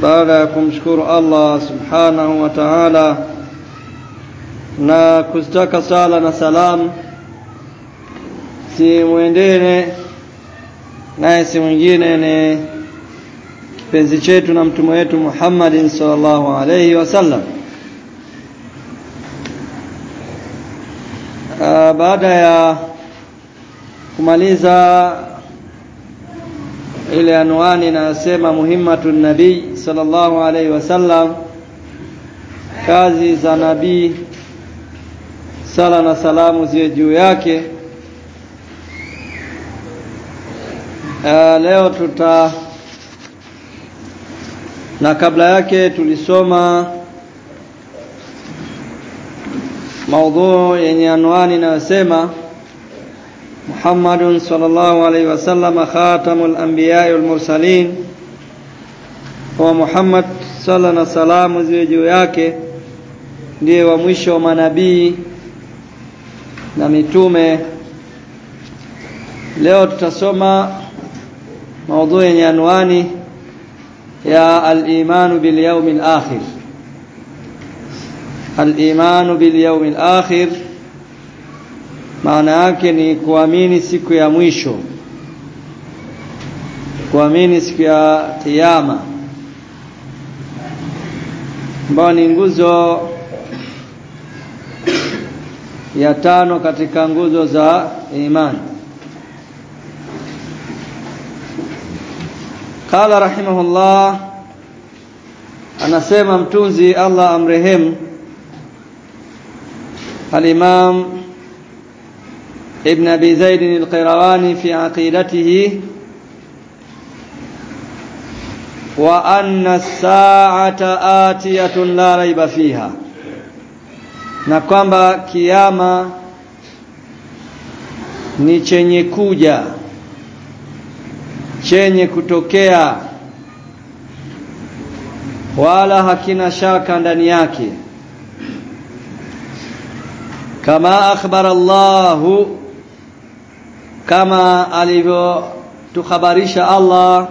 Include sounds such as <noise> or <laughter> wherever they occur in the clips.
baada ya kumshukuru Allah subhanahu wa ta'ala na kuzitaka sala na salamu si mwendene naye si mwingine ni kipenzi chetu na mtume wetu Muhammadin sallallahu alayhi wasallam baada ya kumaliza ile anwani inayosema muhimmatun nabii sallallahu alaihi wasallam, kazi za nabii sala na salamu ziwe juu yake. Uh, leo tuta na kabla yake tulisoma maudhuu yenye anwani inayosema Muhammadun sallallahu alaihi wasallam khatamul anbiya'i wal mursalin wa Muhammad sala na salamu ziwe juu yake ndiye wa mwisho wa manabii na mitume. Leo tutasoma maudhui yenye anwani ya al-imanu bil yawmil akhir. Al-imanu bil yawmil akhir maana yake ni kuamini siku ya mwisho kuamini siku ya kiyama ambayo ni nguzo ya tano katika nguzo za imani qala rahimahullah anasema mtunzi Allah amrehemu al-Imam Ibn Abi Zaid al-Qirawani fi aqidatihi wa anna saata atiyatun la raiba fiha, na kwamba kiama ni chenye kuja chenye kutokea, wala hakina shaka ndani yake. Kama akhbara Allahu, kama alivyotukhabarisha Allah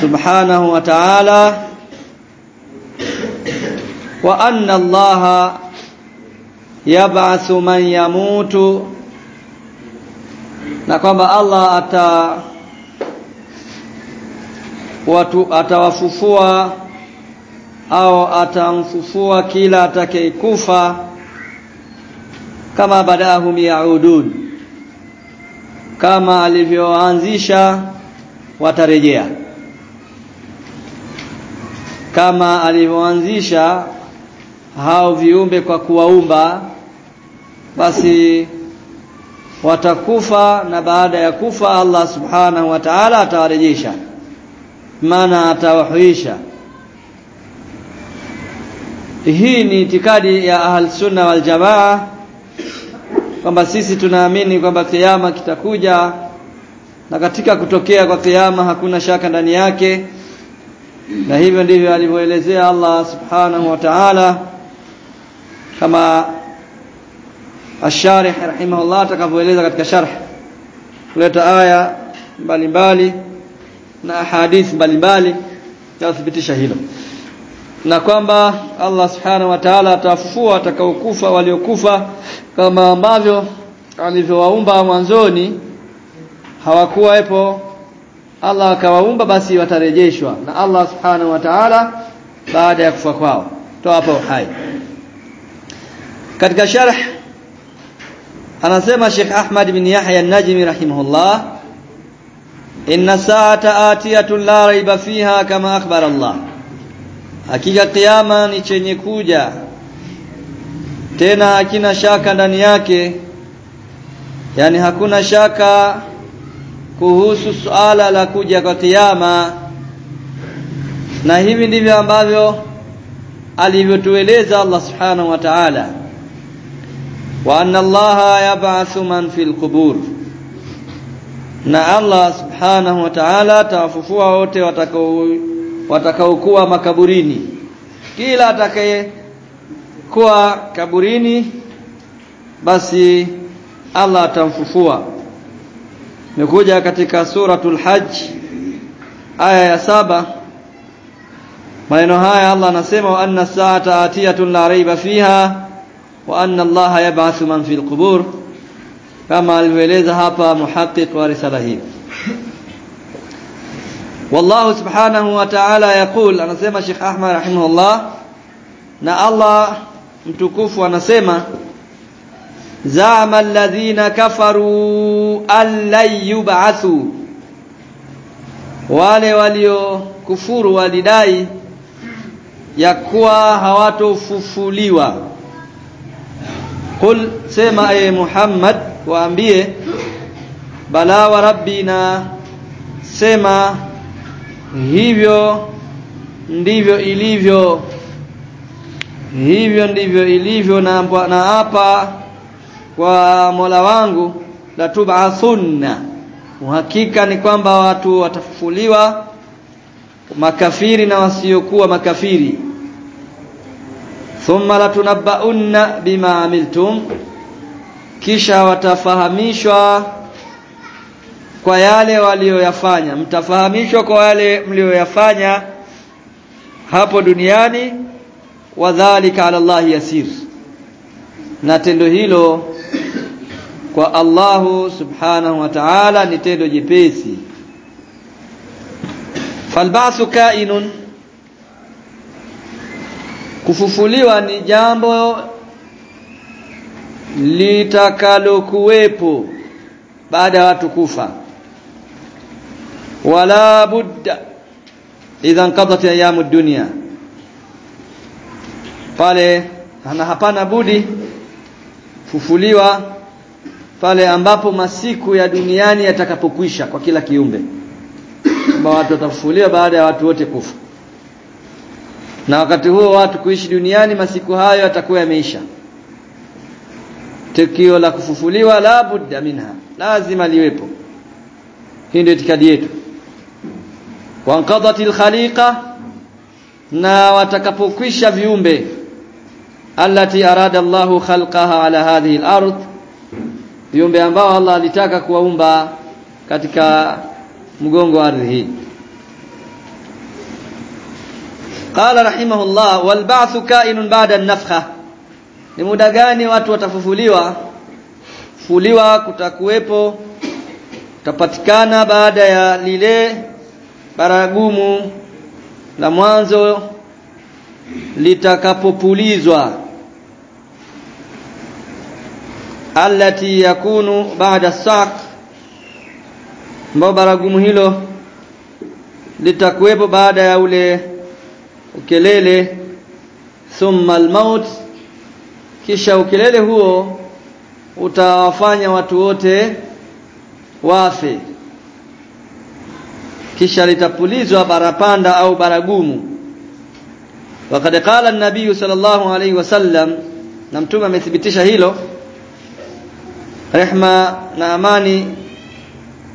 subhanahu wa ta'ala wa anna Allah yab'athu man yamutu na kwamba Allah ata watu atawafufua au atamfufua kila atakayekufa kama badahum yaudun kama alivyoanzisha watarejea kama alivyoanzisha hao viumbe kwa kuwaumba basi watakufa na baada ya kufa Allah subhanahu wa ta'ala atawarejesha maana atawahuisha. Hii ni itikadi ya ahl sunna wal jamaa kwamba sisi tunaamini kwamba kiyama kitakuja na katika kutokea kwa kiyama hakuna shaka ndani yake na hivyo ndivyo alivyoelezea Allah subhanahu wa ta'ala kama asharih rahimahullah atakavyoeleza katika sharh kuleta aya mbalimbali na ahadith mbalimbali yathibitisha hilo. Na kwamba Allah subhanahu wa ta'ala atafufua atakaokufa waliokufa kama ambavyo alivyowaumba mwanzoni hawakuwepo Allah akawaumba basi watarejeshwa. Na Allah subhanahu wa ta'ala baada ya kufa kwao. Toa uhai. Katika sharh anasema Sheikh Ahmad bin Yahya an-Najmi rahimahullah inna sa'ata atiyatun la raiba fiha kama akhbara Allah. Hakika kiyama ni chenye kuja. Tena hakina shaka ndani yake. Yani hakuna shaka kuhusu suala la kuja kwa kiyama. Na hivi ndivyo ambavyo alivyotueleza Allah subhanahu wa ta'ala. Wa anna Allah yab'athu man fil qubur. Na Allah subhanahu wa ta'ala tawafufua wote watakao watakaokuwa makaburini. Kila atakaye kuwa kaburini basi Allah atamfufua imekuja katika suratul hajj aya ya saba maneno haya Allah anasema wa anna saata atiyatun la raiba fiha wa anna Allah yab'athu man fil qubur kama alivyoeleza hapa muhaqqiq wa risala hii والله سبحانه وتعالى يقول anasema Sheikh Ahmad rahimahullah na Allah mtukufu anasema zama alladhina kafaru allan yub'athu wale walio kufuru walidai ya kuwa hawatofufuliwa kul sema e Muhammad waambie bala wa rabbina sema hivyo ndivyo ilivyo hivyo ndivyo ilivyo na na kwa Mola wangu la tub'athunna. Uhakika ni kwamba watu watafufuliwa makafiri na wasiokuwa makafiri. Thumma latunabbaunna bima amiltum. Kisha watafahamishwa kwa yale walioyafanya. Mtafahamishwa kwa yale mlioyafanya hapo duniani. Wadhālika 'ala Allah yasir. Na tendo hilo kwa Allahu subhanahu wa ta'ala ni tendo jepesi. Falba'su kainun. Kufufuliwa ni jambo litakalokuwepo baada ya watu kufa. Wala budda idha qadat ayamu dunya. Pale hapana budi fufuliwa pale ambapo masiku ya duniani yatakapokwisha kwa kila kiumbe. Kwamba watu watafufuliwa baada ya watu wote kufa. Na wakati huo watu kuishi duniani masiku hayo yatakuwa yameisha. Tukio la kufufuliwa la budda minha lazima liwepo. Hii ndio itikadi yetu. Wanqadhatil khaliqa na watakapokwisha viumbe allati arada Allahu khalqaha ala hadhihi al-ard viumbe ambao Allah alitaka kuwaumba katika mgongo wa ardhi hii. Qala rahimahullah wal ba'thu kainun ba'da an-nafkha. Ni muda gani watu watafufuliwa? Fuliwa kutakuwepo utapatikana baada ya lile baragumu la mwanzo litakapopulizwa allati yakunu ba'da saq ambao baragumu hilo litakuwepo baada ya ule ukelele thumma almaut. Kisha ukelele huo utawafanya watu wote wafe. Kisha litapulizwa barapanda au baragumu. Wakad qala an-nabiy sallallahu alayhi wasallam na mtume amethibitisha hilo rehma na amani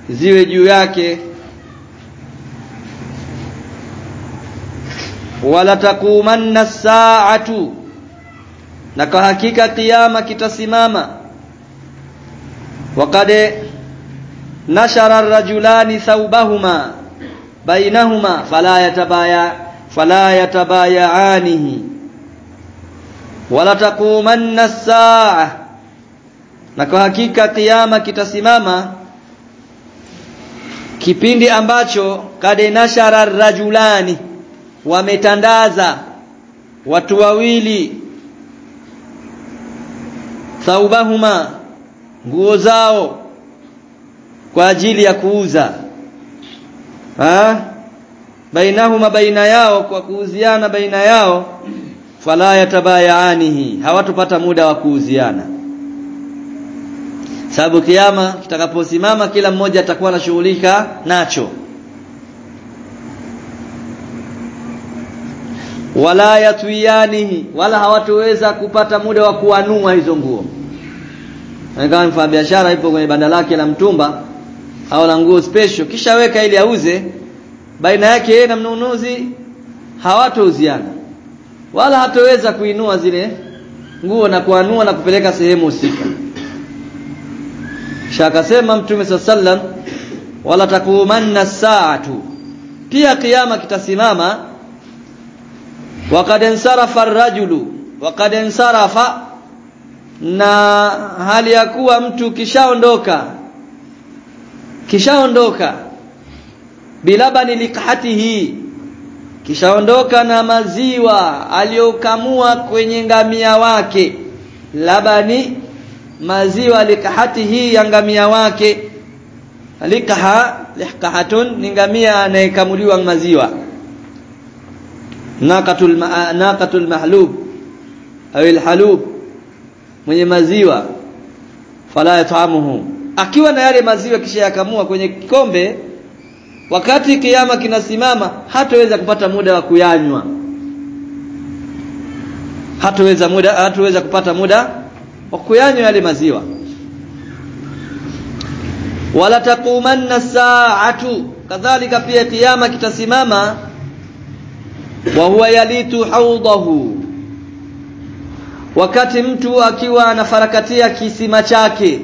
ziwe juu yake. Wala taqumanna as-sa'atu na kwa hakika kiyama kitasimama. Waqad nashara ar-rajulani thawbahuma bainahuma fala yatabaya fala yatabayaanihi. Wala taqumanna as-sa'a na kwa hakika kiyama kitasimama kipindi ambacho kadenashara rajulani wametandaza watu wawili saubahuma nguo zao kwa ajili ya kuuza. Ha? Bainahuma baina yao kwa kuuziana baina yao fala yatabayaanihi hawatupata muda wa kuuziana sababu kiyama kitakaposimama kila mmoja atakuwa anashughulika nacho. Wala yatwiyanihi wala hawatoweza kupata muda wa kuanua hizo nguo. Kama mfanya biashara ipo kwenye banda lake la mtumba au la nguo special kisha weka ili auze baina yake yeye na mnunuzi hawatouziana wala hatoweza kuinua zile nguo na kuanua na kupeleka sehemu husika kisha akasema mtume sallam wala takumanna saatu pia kiyama kitasimama. Waqad insarafa ar-rajulu waqad insarafa na hali ya kuwa mtu kishaondoka kishaondoka bilabani liqhatihi kishaondoka na maziwa aliyokamua kwenye ngamia wake labani maziwa liqhatihi ya ngamia wake. Likaha likahatun ni ngamia anayekamuliwa maziwa. Naqatul naqatul mahlub au alhalub mwenye maziwa. Fala yatamuhu. Akiwa na yale maziwa kisha yakamua kwenye kikombe wakati kiyama kinasimama hataweza kupata muda wa kuyanywa. Hataweza muda hataweza kupata muda wa kuyanywa yale maziwa. Wala taqumanna saatu kadhalika pia kiyama kitasimama wa huwa yalitu haudahu wakati mtu akiwa anafarakatia kisima chake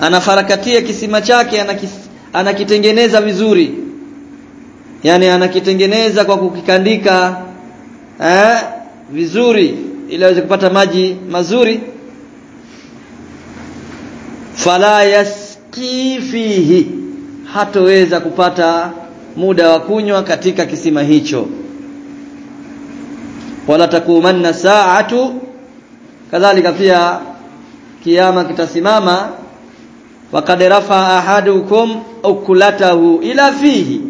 anafarakatia kisima chake anakitengeneza vizuri. Yani anakitengeneza kwa kukikandika eh, vizuri ili aweze kupata maji mazuri. Fala yaski fihi hatoweza kupata muda wa kunywa katika kisima hicho. Wala takumanna saatu kadhalika pia kiyama kitasimama. Waqad rafa ahadukum ukulatahu ila fihi.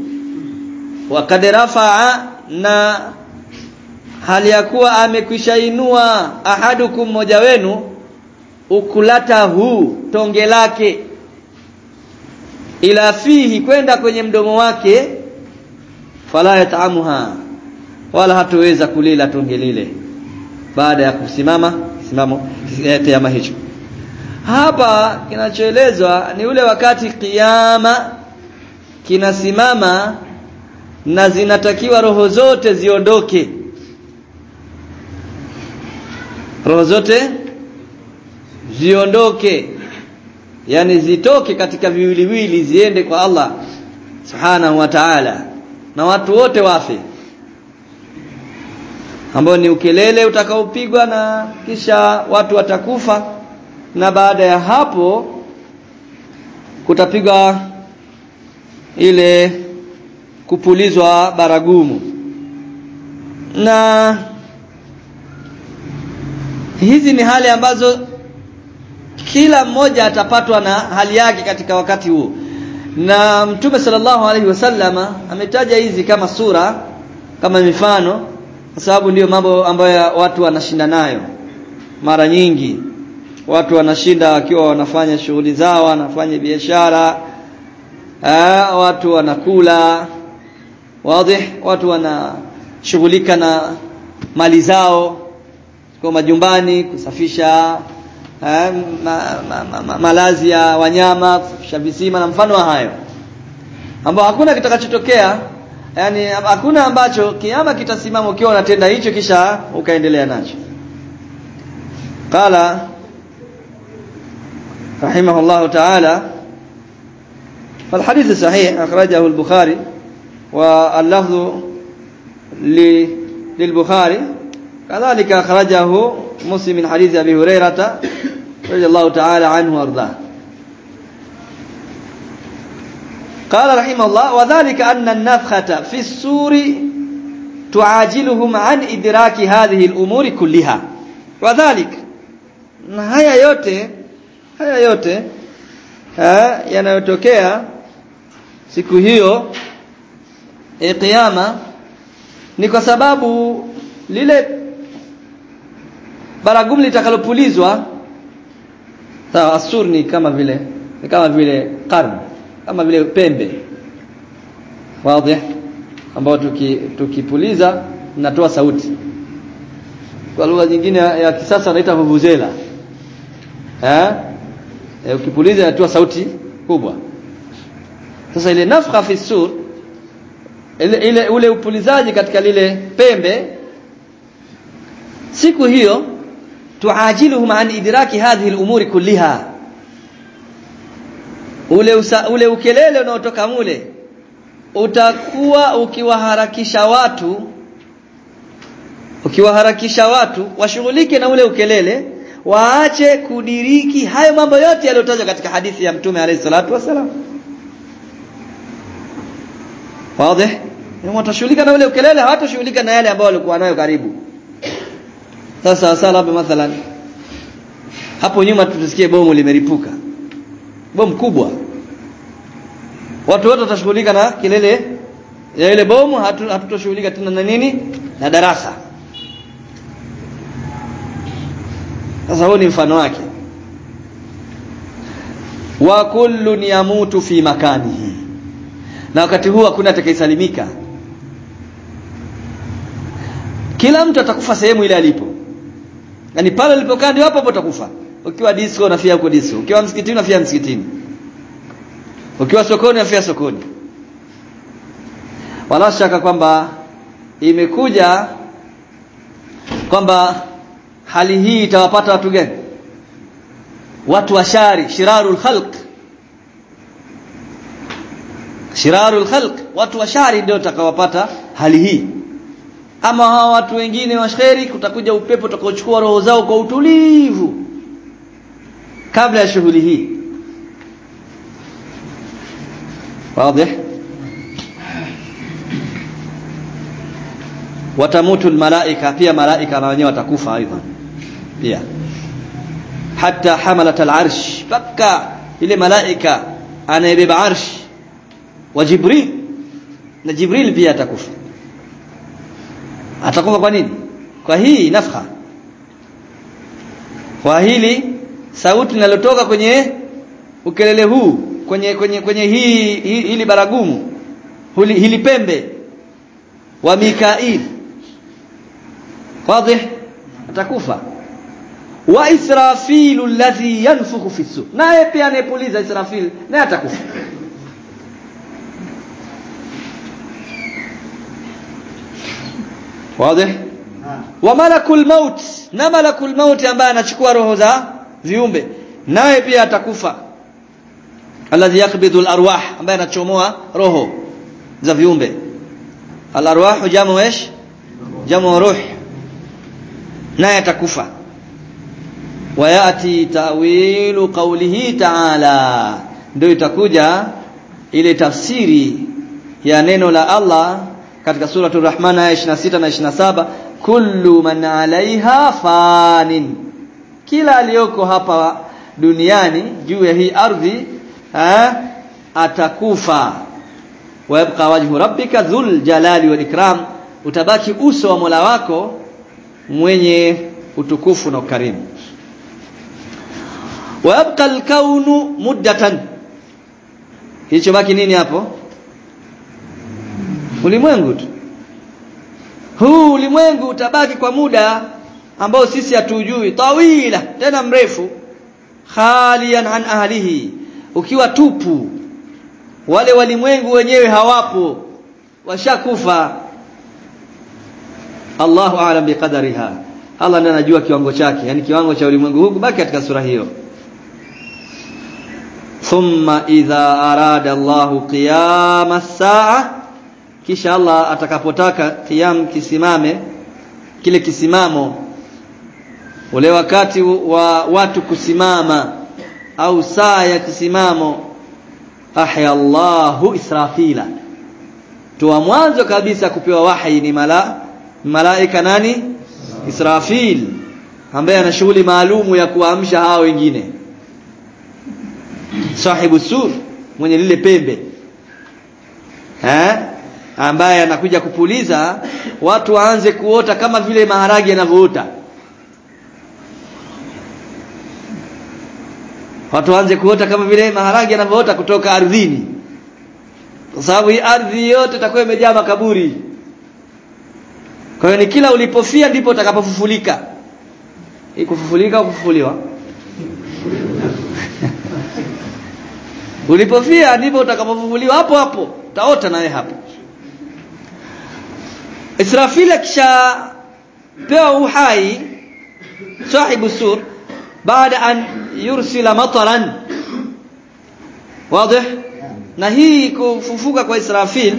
Waqad rafa na hali ya kuwa amekwishainua ahadukum mmoja wenu ukulatahu tonge lake. Ila fihi kwenda kwenye mdomo wake fala yataamuha wala hatoweza kulila tonge lile. Baada ya kusimama simamo tayama hicho. Hapa kinachoelezwa ni ule wakati kiyama kinasimama na zinatakiwa roho zote ziondoke roho zote ziondoke yani zitoke katika viwiliwili ziende kwa Allah subhanahu wa ta'ala na watu wote wafe ambao ni ukelele utakaopigwa na kisha watu watakufa na baada ya hapo kutapigwa ile kupulizwa baragumu. Na hizi ni hali ambazo kila mmoja atapatwa na hali yake katika wakati huo na mtume sallallahu alaihi wasallama ametaja hizi kama sura kama mifano kwa sababu ndiyo mambo ambayo watu wanashinda nayo mara nyingi. Watu wanashinda wakiwa wanafanya shughuli zao wanafanya biashara eh, watu wanakula wazi watu wanashughulika na mali zao kwa majumbani kusafisha eh, ma, ma, ma, ma, malazi ya wanyama kusafisha visima na mfano wa hayo ambao hakuna kitakachotokea yani hakuna ambacho kiama kitasimama ukiwa unatenda hicho kisha ukaendelea nacho qala رحمه الله تعالى فالحديث صحيح أخرجه البخاري واللفظ للبخاري كذلك أخرجه مسلم من حديث أبي هريرة رضي الله تعالى عنه وأرضاه. قال رحمه الله وذلك أن النفخة في السور تعاجلهم عن إدراك هذه الأمور كلها. وذلك haya yote haya yote yanayotokea siku hiyo e kiyama ni kwa sababu lile baragumu litakalopulizwa sawa asur ni kama vile ni kama vile qarn kama vile pembe. Wazi ambao tuki, tukipuliza natoa sauti. Kwa lugha nyingine ya, kisasa wanaita vuvuzela. Eh e, ukipuliza inatoa sauti kubwa. Sasa ile nafkha fi sur ile, ile ule upulizaji katika lile pembe siku hiyo tuajiluhum an idraki hadhihi al-umuri kulliha. Ule usa, ule ukelele unaotoka mule utakuwa ukiwaharakisha watu ukiwaharakisha watu washughulike na ule ukelele waache kudiriki hayo mambo yote yaliyotajwa katika hadithi ya mtume alayhi salatu wasalam wazi? Watashughulika na ule ukelele hawatashughulika na yale ambayo walikuwa nayo karibu sasa sasa labda mathalan hapo nyuma tusikie bomu limeripuka. Bomu kubwa. Watu wote watashughulika na kilele ya ile bomu hatutoshughulika tena na nini? Na darasa. Sasa huo ni mfano wake. Wa kullun yamutu fi makanihi. Na wakati huu hakuna atakayesalimika. Kila mtu atakufa sehemu ile alipo yani pale ulipokaa ndio hapo hapo utakufa. Ukiwa disco unafia huko disco. Ukiwa msikitini unafia msikitini. Ukiwa sokoni unafia sokoni. Wala shaka kwamba imekuja kwamba hali hii itawapata watu gani? Watu washari shirarul khalq. Shirarul khalq watu washari ndio utakawapata hali hii ama hawa watu wengine washeri kutakuja upepo utakaochukua roho zao kwa utulivu kabla ya shughuli hii. Wazi? Watamutu almalaika pia malaika na wenyewe watakufa aidha pia. Hata hamalat alarsh paka ile malaika anayebeba arsh wa jibril na jibril pia atakufa atakufa kwa nini? Kwa hii nafha. Kwa hili sauti linalotoka kwenye ukelele huu kwenye kwenye kwenye hii, hili baragumu hili, hili pembe wa Mikail. Wazi atakufa. Wa Israfilu alladhi yanfukhu fi naye pia anayepuliza Israfil naye atakufa wazi wa malakul maut na malakul maut ambaye anachukua roho za viumbe naye pia atakufa alladhi yakbidhu alarwah ambaye anachomoa roho za viumbe alarwah jamu إيش jamu ruh naye atakufa wayati ta'wilu qawlihi ta'ala ndio itakuja ile tafsiri ya neno la Allah katika suratul rahman aya 26 na 27 kullu man alaiha fanin. Kila aliyoko hapa duniani juu ya hii ardhi atakufa. Wayabqa wajhu rabbika dhul jalali wal ikram. Utabaki uso wa Mola wako mwenye utukufu na ukarimu. Wayabqa alkaunu muddatan. Hicho baki nini hapo ulimwengu tu. Huu ulimwengu utabaki kwa muda ambao sisi hatujui tawila tena mrefu khalian an ahlihi ukiwa tupu. Wale walimwengu wenyewe hawapo washakufa. Allahu a'lam biqadariha. Allah ndiye anajua kiwango chake yani kiwango cha ulimwengu huu baki katika sura hiyo. Thumma idha arada Allahu qiyama as-sa'a kisha Allah atakapotaka qiyam kisimame kile kisimamo ule wakati wa watu kusimama au saa ya kisimamo ahya Allahu Israfila. Tuwa mwanzo kabisa kupewa wahi ni mala malaika nani? Israfil ambaye ana shughuli maalumu ya kuamsha hao wengine. Sahibu sur mwenye lile pembe. Eh ambaye anakuja kupuliza watu waanze kuota kama vile maharagi yanavyoota. Watu waanze kuota kama vile maharagi yanavyoota kutoka ardhini. Kwa sababu hii ardhi yote itakuwa imejaa makaburi. Kwa hiyo ni kila ulipofia ndipo utakapofufulika. Hii kufufulika au kufufuliwa <laughs> ulipofia ndipo utakapofufuliwa hapo hapo utaota nawe hapo Israfil akishapewa uhai sahibu sur baada an yursila mataran. Wazi na hii kufufuka kwa Israfil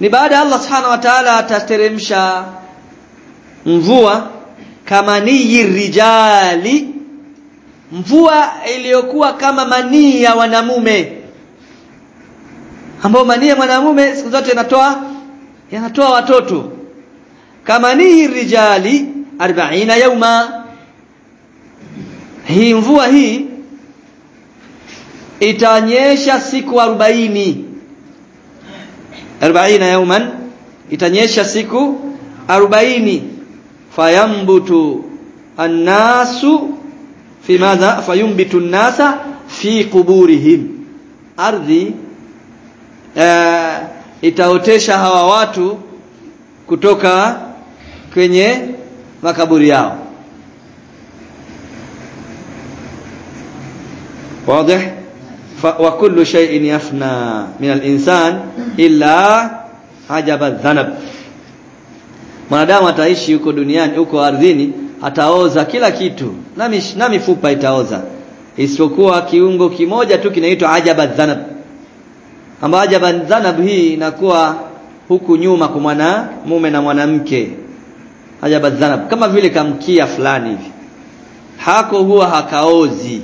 ni baada Allah subhanahu wa ta'ala atateremsha mvua kama ni rijali mvua iliyokuwa kama manii ya wanamume. Ambao manii ya mwanamume siku zote yanatoa yanatoa watoto. Kama ni rijali 40 yauma. Hii mvua hii itanyesha siku 40 40 yauman itanyesha siku 40 fayambutu annasu fi madha fayumbitu nasa fi quburihim. Ardhi uh, itaotesha hawa watu kutoka kwenye makaburi yao واضح وكل شيء يفنى من الإنسان إلا عجب الذنب mwanadamu ataishi huko duniani huko ardhini ataoza kila kitu na, mish, na mifupa itaoza isipokuwa kiungo kimoja tu kinaitwa ajaba dhanab ambayo dhanab hii inakuwa huku nyuma kwa mwana mume na mwanamke. Ajaba dhanab kama vile kamkia fulani hivi. Hako huwa hakaozi.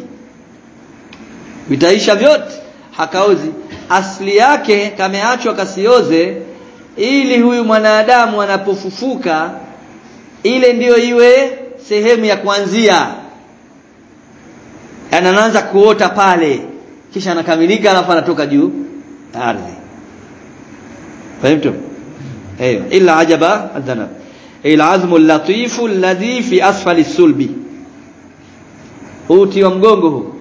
Vitaisha vyote hakaozi. Asili yake kameachwa kasioze ili huyu mwanadamu anapofufuka ile ndiyo iwe sehemu ya kuanzia. Anaanza kuota pale kisha anakamilika alafu anatoka juu ardhi fahimtum ايوه الا عجب الذنب العزم اللطيف الذي في اسفل الصلب uti wa mgongo huu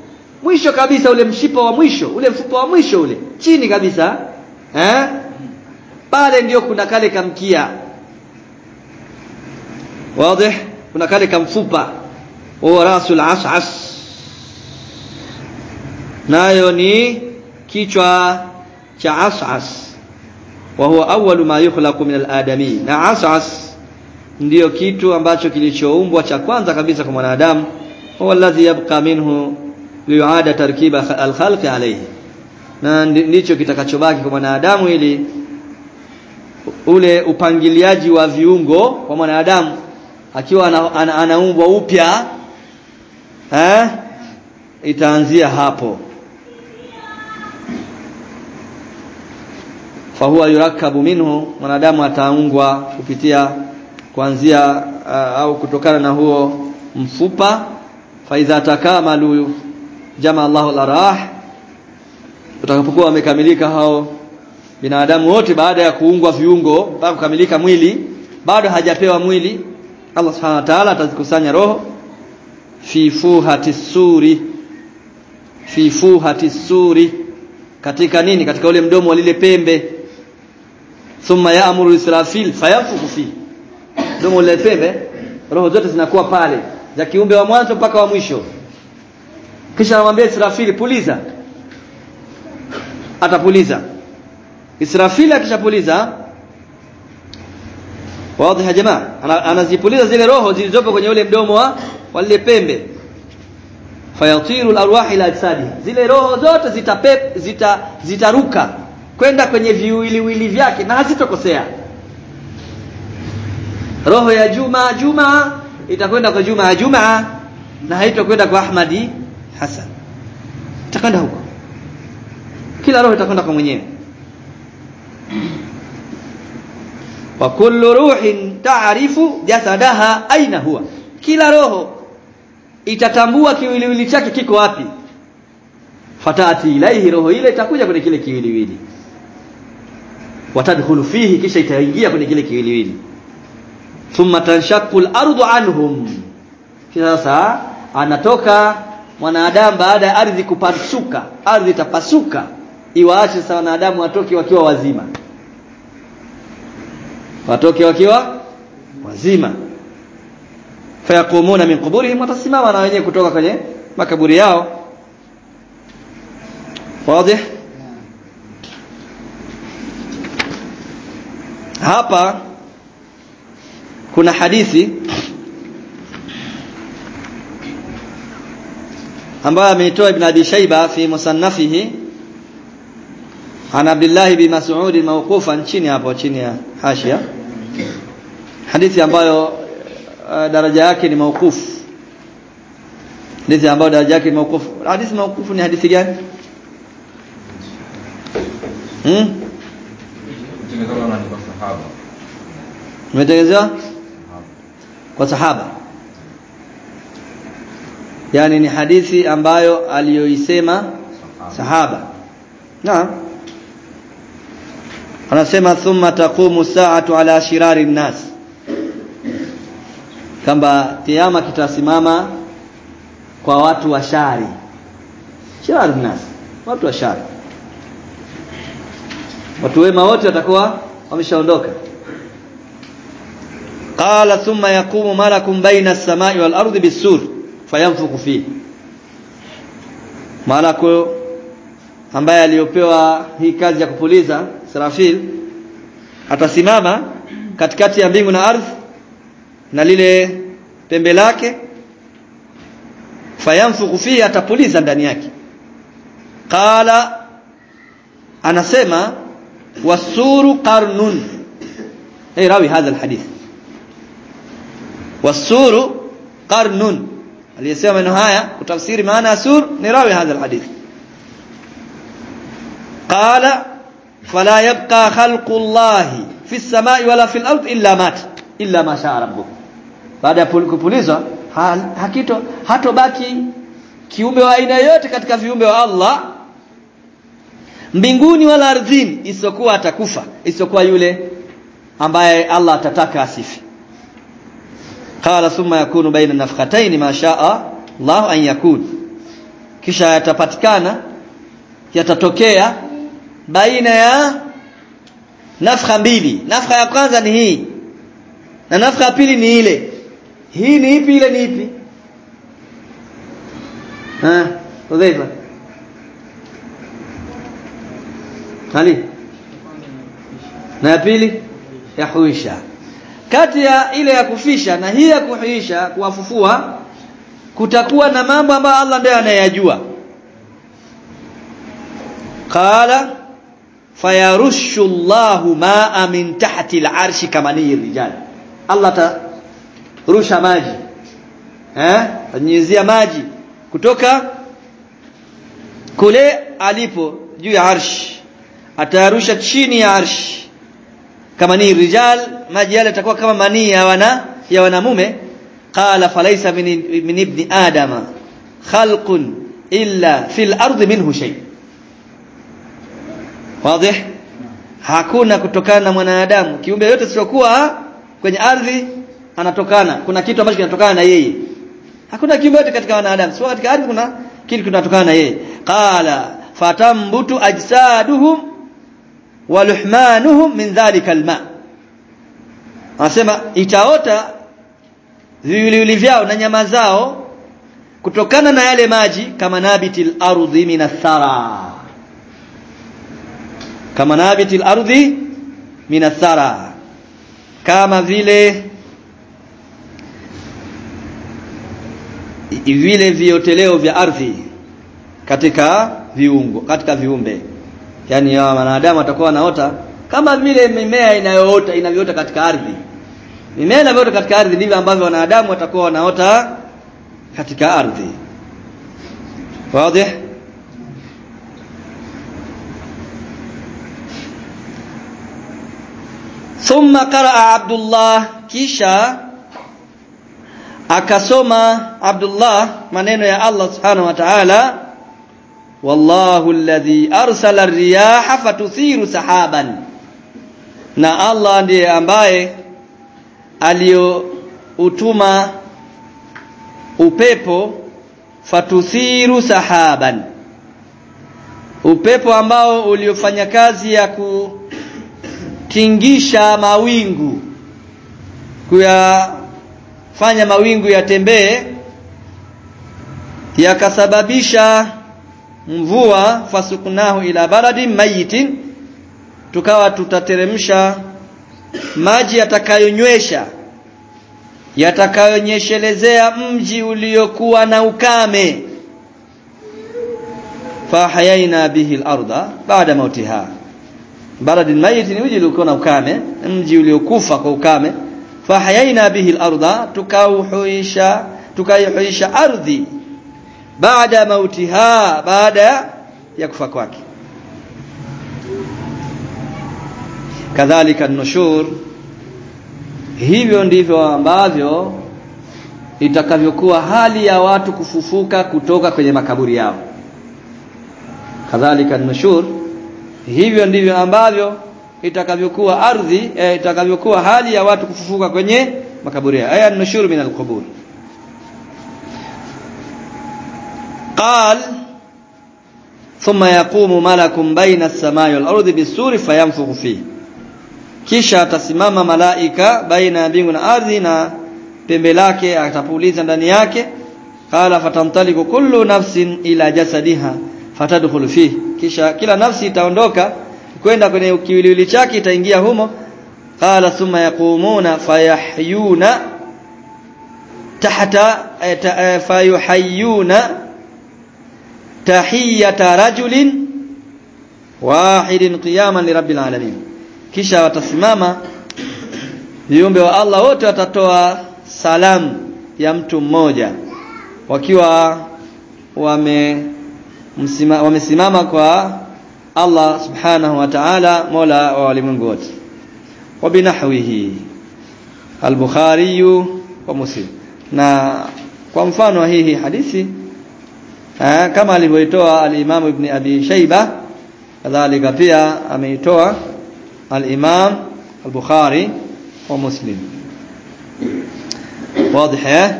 mwisho kabisa ule mshipa wa mwisho ule mfupa wa mwisho ule chini kabisa eh pale ndio kuna kale kamkia wazi kuna kale kamfupa wa rasul asas nayo ni kichwa cha asas wa huwa awwalu ma yukhlaqu min al-adami. Na asas ndiyo kitu ambacho kilichoumbwa cha kwanza kabisa kwa mwanadamu. Huwa alladhi yabqa minhu liyuada tarkiba al-khalqi alayhi. Na ndicho kitakachobaki kwa mwanadamu ili ule upangiliaji wa viungo kwa mwanadamu. Akiwa anaumbwa ana, ana, ana upya eh itaanzia hapo fahuwa yurakabu minhu mwanadamu ataungwa kupitia kuanzia uh, au kutokana na huo mfupa. Faidha takamalu jama Allahu al-arah utakapokuwa wamekamilika hao binadamu wote baada ya kuungwa viungo mpaka kukamilika mwili bado hajapewa mwili Allah subhanahu wa ta'ala atazikusanya roho. Fi fuhati suri fi fuhati suri katika nini? Katika ule mdomo wa lile pembe thumma ya'muru israfil fayanfukhu fi. Domo le pepe roho zote zinakuwa pale za kiumbe wa mwanzo mpaka wa mwisho. Kisha anamwambia israfil puliza. Atapuliza. Israfil akishapuliza wazi ya jamaa anazipuliza zile roho zilizopo kwenye ule mdomo wa wale pembe. Fayatiru alarwah ila ajsadi zile roho zote zitapep zita zitaruka kwenda kwenye viwiliwili vyake na hazitokosea. Roho ya Juma Juma itakwenda kwa Juma Juma na haitokwenda kwa Ahmadi hasan itakwenda huko. Kila roho itakwenda kwa mwenyewe. Wa kullu ruhin ta'rifu jasadaha aina huwa. Kila roho itatambua kiwiliwili chake kiko wapi. Fatati ilaihi roho ile itakuja kwenye kile kiwiliwili watadkhulu fihi kisha itaingia kwenye kile kiwiliwili. Thumma tanshaqqu al-ardu anhum. Kisha sasa anatoka mwanadamu baada ya ardhi kupasuka. Ardhi itapasuka iwaache sasa wanadamu watoke wakiwa wazima. Watoke wakiwa wazima. Fayaqumuna min quburihim watasimama na wenyewe kutoka kwenye makaburi yao. Wazi hapa kuna hadithi ambayo ameitoa ibn abi shayba fi musannafihi an abdullah bin mas'ud mawqufan chini hapo chini ya hashia. Hadithi ambayo uh, daraja yake ni mawqufu hadithi ambayo daraja yake ni mawqufu hadithi mawqufu ni hadithi gani? Hmm imetengenezewa kwa sahaba. Yani ni hadithi ambayo aliyoisema sahaba. Naam. Anasema thumma taqumu sa'atu ala shirari nnas. Kwamba kiyama kitasimama kwa watu wa shari. Shirari nnas. Watu wa shari. Watu wema wote watakuwa wameshaondoka. Qala thumma yaqumu malakun baina as-samai wal ardi bis-sur fayanfuku fihi. Malaku ambaye aliyopewa hii kazi ya kupuliza Serafil atasimama katikati ya mbingu na ardhi na lile pembe lake fayanfuku fihi atapuliza ndani yake. Qala anasema والسور قرن. أي راوي هذا الحديث؟ والسور قرن. اليسير من نهاية وتفسير معنى سور إيه نراوي هذا الحديث؟ قال فلا يبقى خلق الله في السماء ولا في الأرض إلا مات إلا ما شاء ربه. بعد يقولك بوليزو هكيتو هاتو باكي كيومي وعين يوتي كتك في يومي الله mbinguni wala ardhini isiyokuwa atakufa isiyokuwa yule ambaye Allah atataka asifi qala thumma yakunu baina nafkhatayn ma shaa Allah an yakun. Kisha yatapatikana yatatokea baina ya nafkha mbili. Nafkha ya kwanza ni hii na nafkha ya pili ni ile. Hii ni ipi ile ni ipi? Ah udhaifa Ali na ya pili? Ya kuisha. Kati ya ile ya kufisha na hii ya kuhuisha kuwafufua kutakuwa na mambo ambayo Allah ndiye anayajua. Qala fayarushu Allahu ma'a min tahti al-arshi kama ni rijal. Allah tarusha maji eh? Anyezia maji kutoka kule alipo juu ya arshi atayarusha chini ya arshi. Kama ni rijal maji yale yatakuwa kama manii ya wana ya wanamume. Qala falaisa min, ibni adama khalqun illa fil ardi minhu shay. Wazi? Hakuna kutokana na mwanadamu. Kiumbe yote siokuwa kwenye ardhi anatokana. Kuna kitu ambacho kinatokana na yeye. Hakuna kiumbe yote katika wanadamu. Sio katika ardhi kuna kitu kinatokana na yeye. Qala fatambutu ajsaduhum waluhmanuhum min dhalika alma. Anasema itaota viwiliwili vyao na nyama zao kutokana na yale maji kama nabitil ardhi min athara kama nabitil ardhi min athara kama vile vile vioteleo vya ardhi katika viungo katika viumbe yani ya wanadamu watakuwa wanaota kama vile mimea inayoota inavyoota katika ardhi. Mimea inavyoota katika ardhi ndivyo ambavyo wanadamu watakuwa wanaota katika ardhi. Wazi? Thumma qaraa abdullah kisha akasoma abdullah maneno ya Allah subhanahu wa ta'ala wallahu alladhi arsala ar-riyaha fatuthiru sahaban. Na Allah ndiye ambaye aliyoutuma upepo fatuthiru sahaban. Upepo ambao uliofanya kazi ya kutingisha mawingu kuyafanya mawingu yatembee yakasababisha mvua fasuknahu ila baladin mayitin tukawa tutateremsha maji yatakayonywesha yatakayonyeshelezea mji uliokuwa na ukame. Fahayaina bihi al-ardha baada mautiha baladin mayitin mji uliokuwa na ukame mji uliokufa kwa ukame. Fahayaina bihi al-ardha tukauhuisha tukaihuisha ardhi baada mautiha baada ya kufa kwake. Kadhalika nushur. Hivyo ndivyo ambavyo itakavyokuwa hali ya watu kufufuka kutoka kwenye makaburi yao. Kadhalika nushur. Hivyo ndivyo ambavyo itakavyokuwa ardhi eh, itakavyokuwa hali ya watu kufufuka kwenye makaburi yao. Aya nushur min alqubur قال ثم يقوم ملك بين السماء والارض بالسور فينفخ فيه kisha atasimama malaika baina ya mbingu na ardhi na pembe lake atapuliza ndani yake qala fatantaliku kullu nafsin ila jasadiha fatadkhulu fihi kisha kila nafsi itaondoka kwenda kwenye kiwiliwili chake itaingia humo qala thumma yaqumuna fayahyuna tahta fayuhayyuna tahiyata rajulin wahidin qiyaman lirabbil alamin. Kisha watasimama viumbe wa Allah wote watatoa salamu ya mtu mmoja. Wakiwa wamesimama kwa Allah subhanahu wa ta'ala mola wa walimwengu wote. Wabinahwihi al-Bukhari wa Muslim. Na kwa mfano hii hadithi kama alivyoitoa al-Imam Ibn Abi Shayba kadhalika pia ameitoa al-Imam al-Bukhari wa Muslim واضح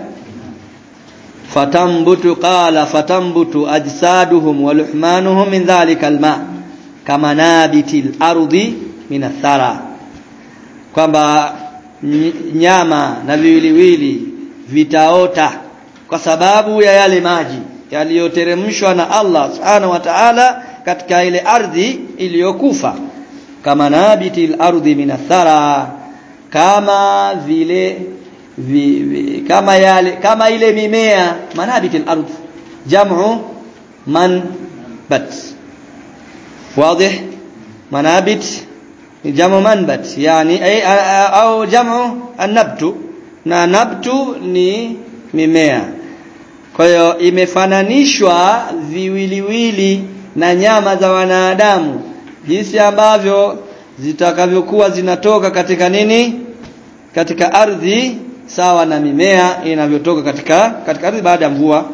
فتنبت قال فتنبت أجسادهم ولحمانهم من ذلك الماء كما نابت الأرض من الثرى kwamba nyama na viwiliwili vitaota kwa sababu ya yale maji yaliyoteremshwa na Allah subhanahu wa ta'ala katika ile ardhi iliyokufa kama nabiti al-ardhi min athara kama vile vi, vi, kama yale kama ile mimea manabit al-ardh jam'u manbat واضح منابت جمع منبت يعني أي أو جمع النبت na nabtu ni mimea Kwa hiyo imefananishwa viwiliwili na nyama za wanadamu jinsi ambavyo zitakavyokuwa zinatoka katika nini? Katika ardhi sawa na mimea inavyotoka katika katika ardhi baada ya mvua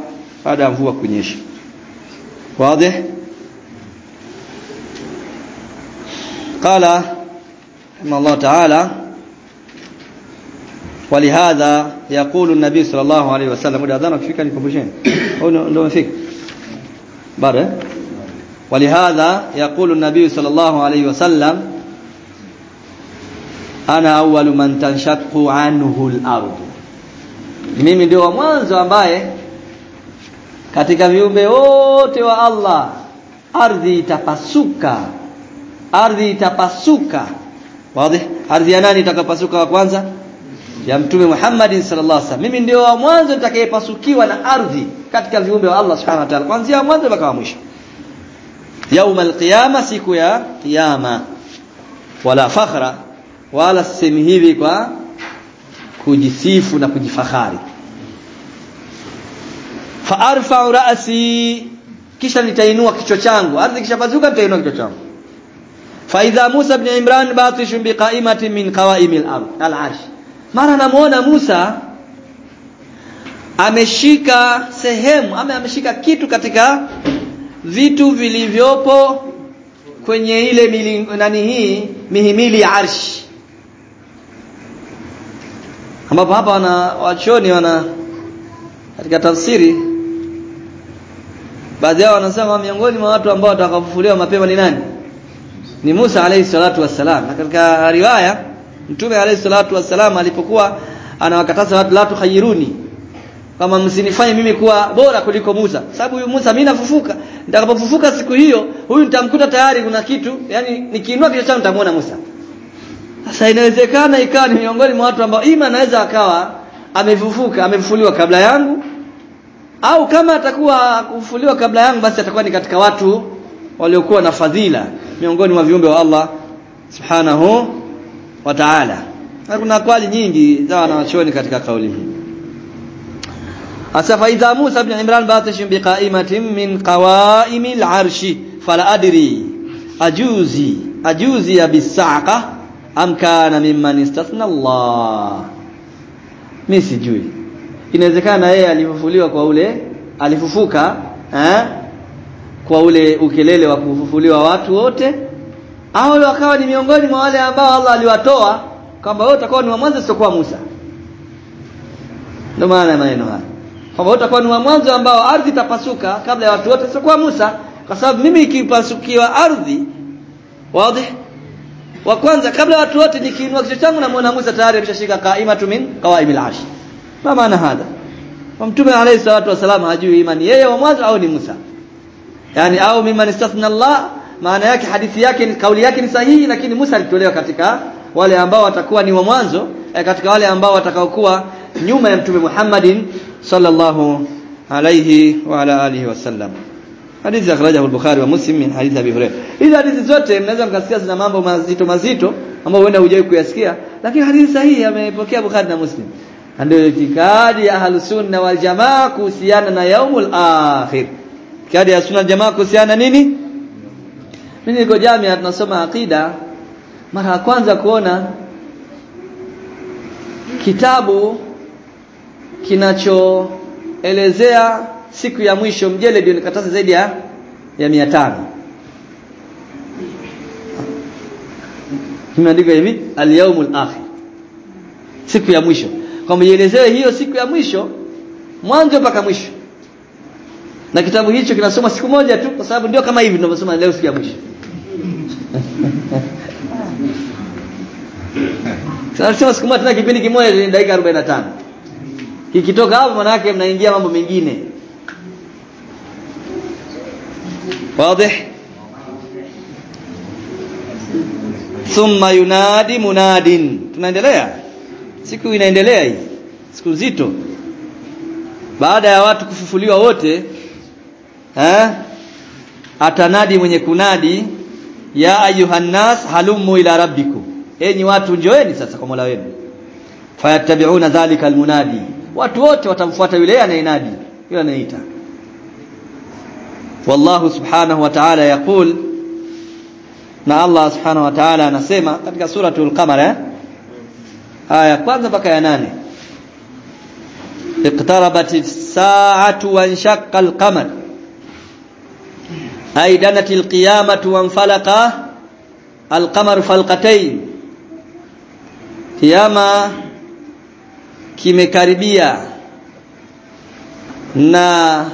baada ya mvua kunyesha. Wazi? Qala Allah Ta'ala ولهذا يقول النبي صلى الله عليه وسلم muda adhana kufika nikumbusheni au ndio umefika bado ولهذا يقول النبي صلى الله عليه وسلم ana awwalu man tanshaqqu anhu al-ard mimi ndio wa mwanzo ambaye katika viumbe wote wa Allah ardhi itapasuka ardhi itapasuka wazi ardhi ya nani itakapasuka wa kwanza Ya mtume Muhammad sallallahu alaihi wasallam. Mimi ndio wa mwanzo nitakayepasukiwa na ardhi katika viumbe wa Allah subhanahu wa ta'ala kuanzia mwanzo mpaka mwisho. يوم القيامه siku ya kiyama wala fakhra wala sisemi hivi kwa kujisifu na kujifahari fa arfa ra'si kisha nitainua kichwa changu. Ardhi kishapazuka nitainua kichwa changu. Fa idha Musa ibn Imran batishun biqa'imatin min qawa'imil al-arsh mara namuona Musa ameshika sehemu ama ameshika kitu katika vitu vilivyopo kwenye ile nani hii mihimili ya arshi. Ambapo hapa wana wachoni wana katika tafsiri baadhi yao wanasema miongoni mwa watu ambao watakafufuliwa mapema ni nani? Ni Musa alayhi salatu wassalam. Na katika riwaya mtume alayhi salatu wassalam alipokuwa anawakataza watu la tukhayiruni. Kama msinifanye mimi kuwa bora kuliko Musa. Sababu huyu Musa mimi nafufuka. Nitakapofufuka siku hiyo huyu nitamkuta tayari kuna kitu yani nikiinua kichwa changu nitamuona Musa. Sasa inawezekana ikawa ni miongoni mwa watu ambao ima anaweza akawa amefufuka amefufuliwa kabla yangu. Au kama atakuwa kufufuliwa kabla yangu basi atakuwa ni katika watu waliokuwa na fadhila miongoni mwa viumbe wa Allah subhanahu wa ta'ala na kuna kwali nyingi za wanawachoni katika kauli hii. Asa fa idha Musa ibn Imran batish bi qa'imatin min qawa'imil arshi fala adri ajuzi ajuzi ya bisaqa am kana mimman istathna Allah. Mimi sijui. Inawezekana yeye alifufuliwa kwa ule alifufuka eh kwa ule ukelele wa kufufuliwa watu wote au wakawa ni miongoni mwa wale ambao Allah aliwatoa kwamba wewe utakuwa ni wa mwanzo sitakuwa Musa. Ndio maana maneno haya. Kwamba utakuwa ni wa mwanzo ambao ardhi itapasuka kabla ya watu wote sitakuwa Musa. Kwa sababu mimi ikipasukiwa ardhi wazi wa kwanza kabla watu wote nikiinua kichwa changu na muona Musa tayari ameshashika qaimatu min qawaimil arsh. Ma maana hadha kwa mtume alayhi salatu wasalam hajui imani yeye wa mwanzo au ni Musa. Yani au mimman istathna Allah maana yake hadithi yake kauli yake ni sahihi lakini Musa alitolewa katika wale ambao watakuwa ni wa mwanzo eh, katika wale ambao watakaokuwa nyuma ya mtume Muhammadin sallallahu alayhi wa ala alihi wasallam. Hadithi akhrajahu al-Bukhari wa Muslim min hadithi Abi Hurairah. Hizi hadithi zote mnaweza mkasikia zina mambo mazito mazito ambayo huenda hujawahi kuyasikia lakini hadithi sahihi amepokea Bukhari na Muslim. Ndio itikadi ya ahlus sunna wal jamaa kuhusiana na yaumul akhir. Itikadi ya sunna jamaa kuhusiana nini mimi niko jamia tunasoma akida mara ya kwanza kuona kitabu kinachoelezea siku ya mwisho mjeledi ni katasi zaidi ya ya 500 imeandikwa hivi al-yawmul akhir. Siku ya mwisho. Kwamba ielezewe hiyo siku ya mwisho mwanzo mpaka mwisho. Na kitabu hicho kinasoma siku moja tu kwa sababu ndio kama hivi tunavyosoma leo siku ya mwisho Sasa siku moja tuna kipindi kimoja ni dakika 45. Kikitoka hapo maana yake mnaingia mambo mengine. Wazi? Thumma yunadi munadin. Tunaendelea? Siku inaendelea hii. Siku nzito. Baada ya watu kufufuliwa wote, eh? Atanadi mwenye kunadi ya ayuhannas halumu ila rabbikum enyi watu njoeni sasa kwa Mola wenu. Fayattabi'una dhalika almunadi. Watu wote watamfuata yule anayenadi. Yule anayeita. Wallahu subhanahu wa ta'ala yaqul. Na Allah subhanahu wa ta'ala anasema katika suratul qamar eh? Aya kwanza mpaka ya nane. Iqtarabatis sa'atu wa inshaqqa alqamar aidanatil qiyamatu wa infalaqa al-qamar falqatayn kiyama kimekaribia na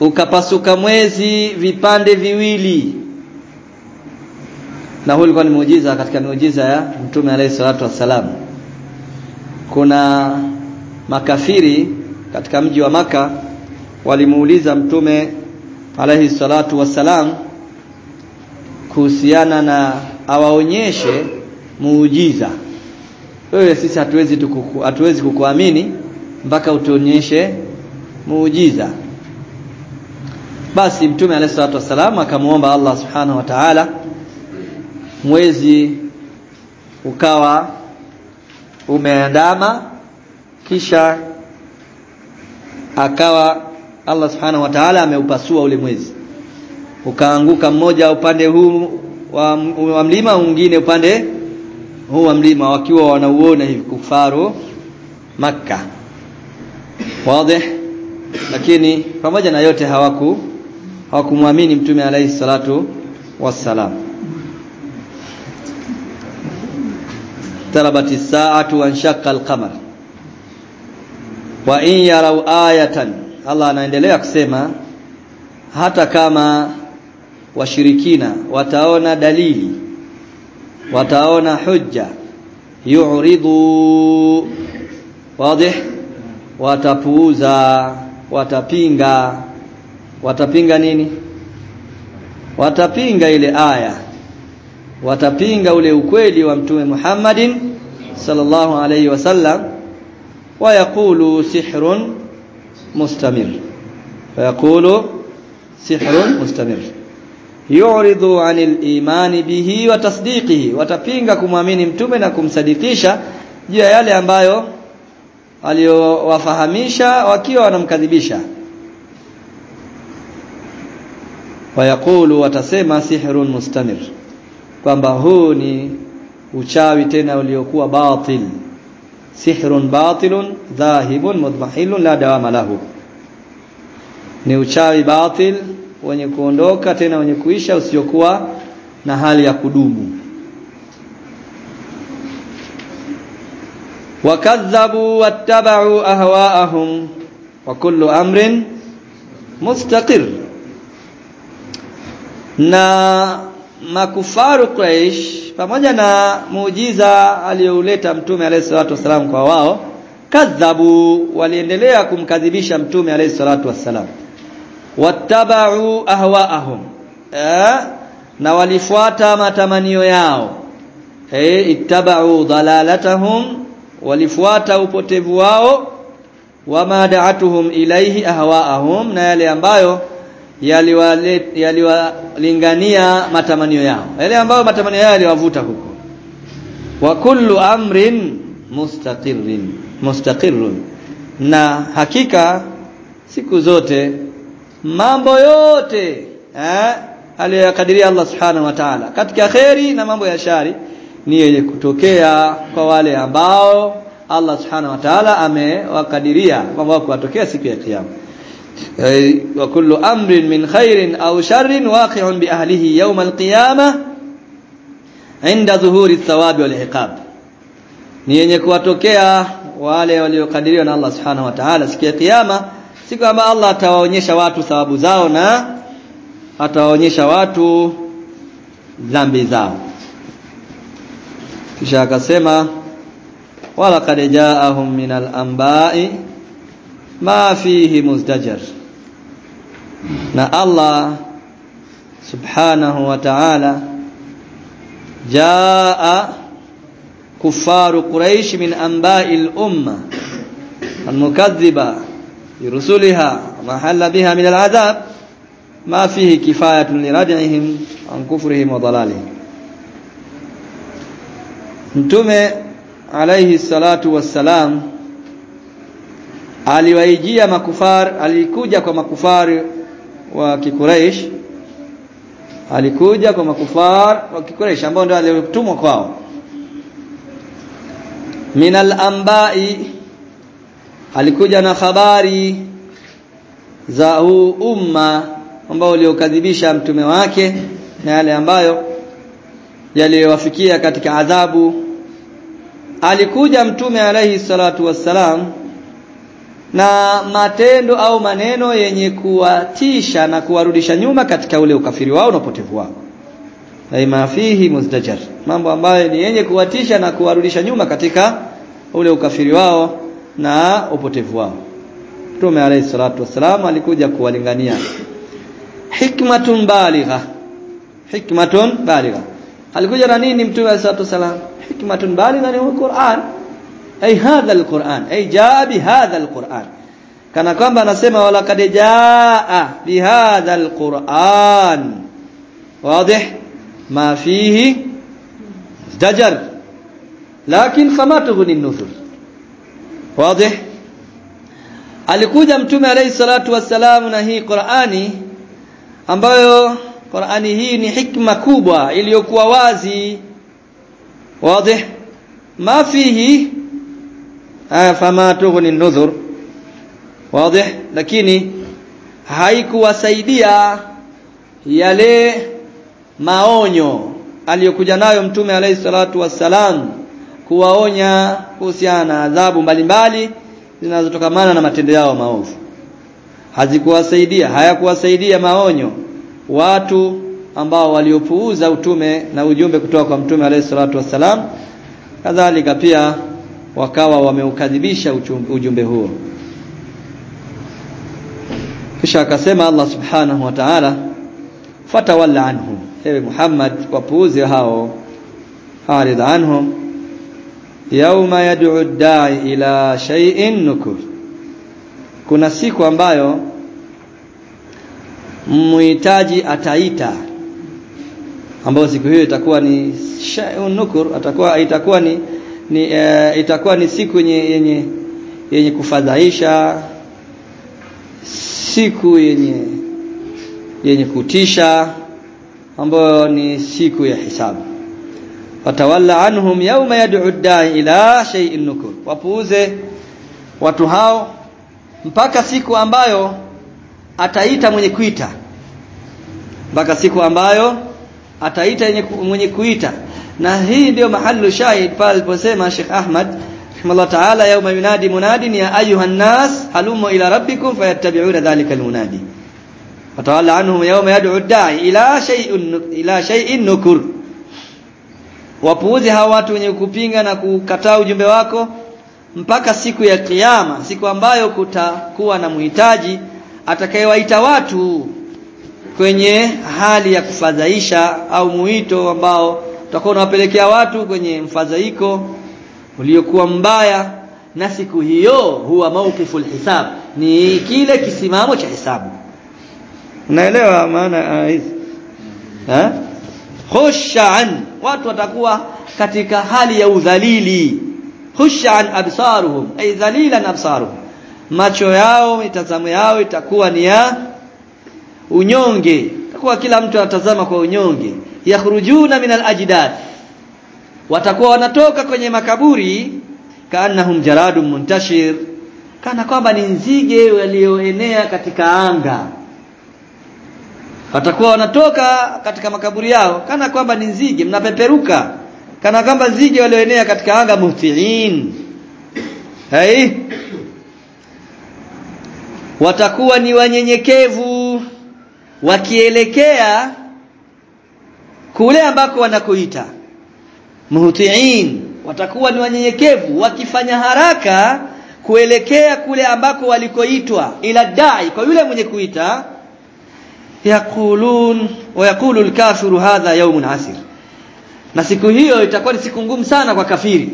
ukapasuka mwezi vipande viwili. Na huu ulikuwa ni muujiza katika miujiza ya mtume alayhi salatu wassalam. Kuna makafiri katika mji wa maka walimuuliza mtume alayhi salatu wassalam kuhusiana na awaonyeshe muujiza. Wewe sisi hatuwezi hatuwezi kukuamini mpaka utuonyeshe muujiza. Basi mtume alayhi salatu wasalam akamwomba Allah subhanahu wa ta'ala mwezi ukawa umeandama kisha akawa Allah subhanahu wa ta'ala ameupasua ule mwezi. Ukaanguka mmoja upande huu wa mlima mwingine upande huu wa mlima wakiwa wanauona hivi kufaru maka wazi. Lakini pamoja na yote hawaku hawakumwamini mtume alayhi salatu wassalam. Tarabati saatu wanshaqa al-qamar wa in yarau ayatan. Allah anaendelea kusema hata kama washirikina wataona dalili وتاونا حجة يعرضوا. واضح؟ وتفوز وتبينغا. وتبينغا نيني؟ وتبينغا إلى آية. وتبينغا إلى أقوال وامتوه محمد صلى الله عليه وسلم. ويقول سحر مستمر. ويقول سحر مستمر. Yu'ridu 'anil imani bihi wa tasdiqihi watapinga kumwamini mtume na kumsadikisha juu ya yale ambayo aliyowafahamisha wakiwa wanamkadhibisha. Wayaqulu watasema sihrun mustamir kwamba huu ni uchawi tena uliokuwa batil. Sihrun batilun dhahibun mudmahilun la dawama lahu. Ni uchawi batil wenye kuondoka tena wenye kuisha usiokuwa na hali ya kudumu. Wakadhabu wattaba'u ahwa'ahum wa kullu amrin mustaqir. Na makufaru quraish pamoja na muujiza aliyouleta mtume alayhi salatu wasalam kwa wao kadhabu waliendelea kumkadhibisha mtume alayhi salatu wasalam wattaba'u ahwa'ahum eh, na walifuata matamanio yao. Eh ittaba'u dalalatahum walifuata upotevu wao wama da'atuhum ilaihi ahwa'ahum na yale ambayo yaliwalingania yali matamanio yao. Yale ambayo matamanio yao yaliwavuta huko. Wa kullu amrin mustaqirrin mustaqirrun. Na hakika siku zote mambo yote eh aliyokadiria Allah subhanahu wa ta'ala. Katika kheri na mambo ya shari ni yenye kutokea kwa wale ambao Allah subhanahu wa ta'ala amewakadiria kwamba kuwatokea siku ya kiyama. Wa kullu amrin min khairin au sharrin waqi'un bi ahlihi yawm al-qiyamah inda dhuhuri thawabi wal iqab. Ni yenye kuwatokea wale waliokadiriwa na Allah subhanahu wa ta'ala siku ya kiyama siku ambayo Allah atawaonyesha watu sababu zao na atawaonyesha watu dhambi zao. Kisha akasema wala qad ja'ahum min al-anba'i ma fihi muzdajar. Na Allah subhanahu wa ta'ala jaa kufaru quraish min anba'il al-umma al-mukaththiba lirusuliha mahalla biha min al-'adab ma fihi kifayatun lirad'ihim an kufrihim wa dalalihim mtume alayhi salatu wassalam aliwaijia makufar alikuja kwa makufari wa kikuraish alikuja kwa makufar wa kikuraish ambao ndio aliyotumwa kwao. Minal ambai alikuja na habari za huu umma ambao uliokadhibisha mtume wake na yale ambayo yaliyowafikia katika adhabu. Alikuja mtume alayhi salatu wassalam na matendo au maneno yenye kuwatisha na kuwarudisha nyuma katika ule ukafiri wao na upotevu wao. Aima fihi muzdajar mambo ambayo ni yenye kuwatisha na kuwarudisha nyuma katika ule ukafiri wao na upotevu wao Mtume alayhi salatu wassalam alikuja kuwalingania hikmatun baligha hikmatun baligha alikuja na nini Mtume alayhi salatu wassalam hikmatun baligha ni Qur'an ay hadha alquran ay jaa bihadha alquran kana kwamba anasema wala kad jaa bihadha alquran wazi ma fihi dajar lakin fama tughni an-nuzur wazi? Alikuja mtume alayhi salatu wassalam na hii Qur'ani ambayo Qur'ani hii ni hikma kubwa iliyokuwa wazi. Wazi? Ma fihi? Fama tughni nudhur wazi? Lakini haikuwasaidia yale maonyo aliyokuja nayo mtume alayhi salatu wassalam kuwaonya kuhusiana na adhabu mbalimbali zinazotokamana na matendo yao maovu. Hazikuwasaidia hayakuwasaidia maonyo watu ambao waliopuuza utume na ujumbe kutoka kwa mtume alayhi salatu wassalam. Kadhalika pia wakawa wameukadhibisha ujumbe huo. Kisha akasema Allah subhanahu wa ta'ala fatawalla anhum. Ewe Muhammad wapuuze hao harid anhum yauma yad'u ad-da'i ila shay'in nukur kuna siku ambayo muhitaji ataita ambayo siku hiyo itakuwa ni shay'un nukur atakuwa itakuwa ni, ni e, itakuwa ni siku yenye yenye yenye kufadhaisha siku yenye yenye kutisha ambayo ni siku ya hisabu watawalla anhum yawma yad'u ad-da'i ila shay'in nukur wapuuze watu hao mpaka siku ambayo ataita mwenye kuita mpaka siku ambayo ataita mwenye kuita na hii ndio mahallu shahid pale aliposema Sheikh Ahmad rahimahullah ta'ala yawma yunadi munadin ya ayuha nas halumu ila rabbikum fayattabi'una dhalika almunadi watawalla anhum yawma yad'u ad-da'i ila shay'in ila shay'in nukur wapuuzi hawa watu wenye kupinga na kukataa ujumbe wako mpaka siku ya kiyama siku ambayo kutakuwa na muhitaji atakayewaita watu kwenye hali ya kufadhaisha au muito ambao utakuwa unawapelekea watu kwenye mfadhaiko uliokuwa mbaya na siku hiyo huwa mawqiful hisab ni kile kisimamo cha hisabu unaelewa maana hizi? Eh khushan watu watakuwa katika hali ya udhalili. Khushan absaruhum ay dhalilan absaruhum. Macho yao mitazamo yao itakuwa ni ya unyonge. Itakuwa kila mtu anatazama kwa unyonge. Yakhrujuna min alajdad watakuwa wanatoka kwenye makaburi kaannahum jaradun muntashir. Kana kwamba ni nzige walioenea katika anga watakuwa wanatoka katika makaburi yao kana kwamba ni nzige mnapeperuka. Kana kwamba nzige walioenea katika anga muhtiin hai? Watakuwa ni wanyenyekevu wakielekea kule ambako wanakoita muhtiin watakuwa ni wanyenyekevu wakifanya haraka kuelekea kule ambako walikoitwa ila dai kwa yule mwenye kuita yaqulun wa yaqulu al-kafiru hadha yawmun asir na siku hiyo itakuwa ni siku ngumu sana kwa kafiri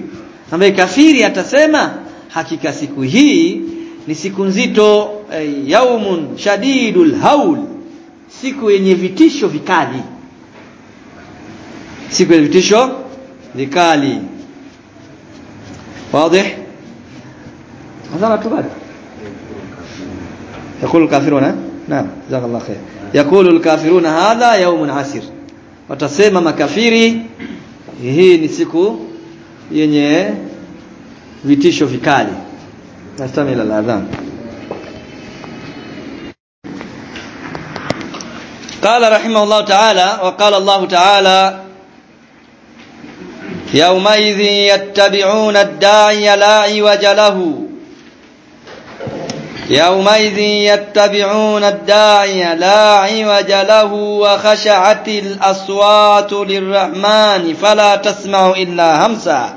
ambaye kafiri atasema hakika siku hii ni siku nzito eh, yaumun shadidul haul siku yenye vitisho vikali siku yenye vitisho vikali wazi hadhara tu bado يقول الكافرون نعم جزاك الله خير يقول الكافرون هذا يوم عسير watasema makafiri hii ni siku yenye vitisho vikali nastamila al-adhan قال رحمه الله تعالى وقال الله تعالى يومئذ يتبعون الداعي لا عوج له يومئذ يتبعون الداعي لا عوج له وخشعت الأصوات للرحمن فلا تسمع إلا همسا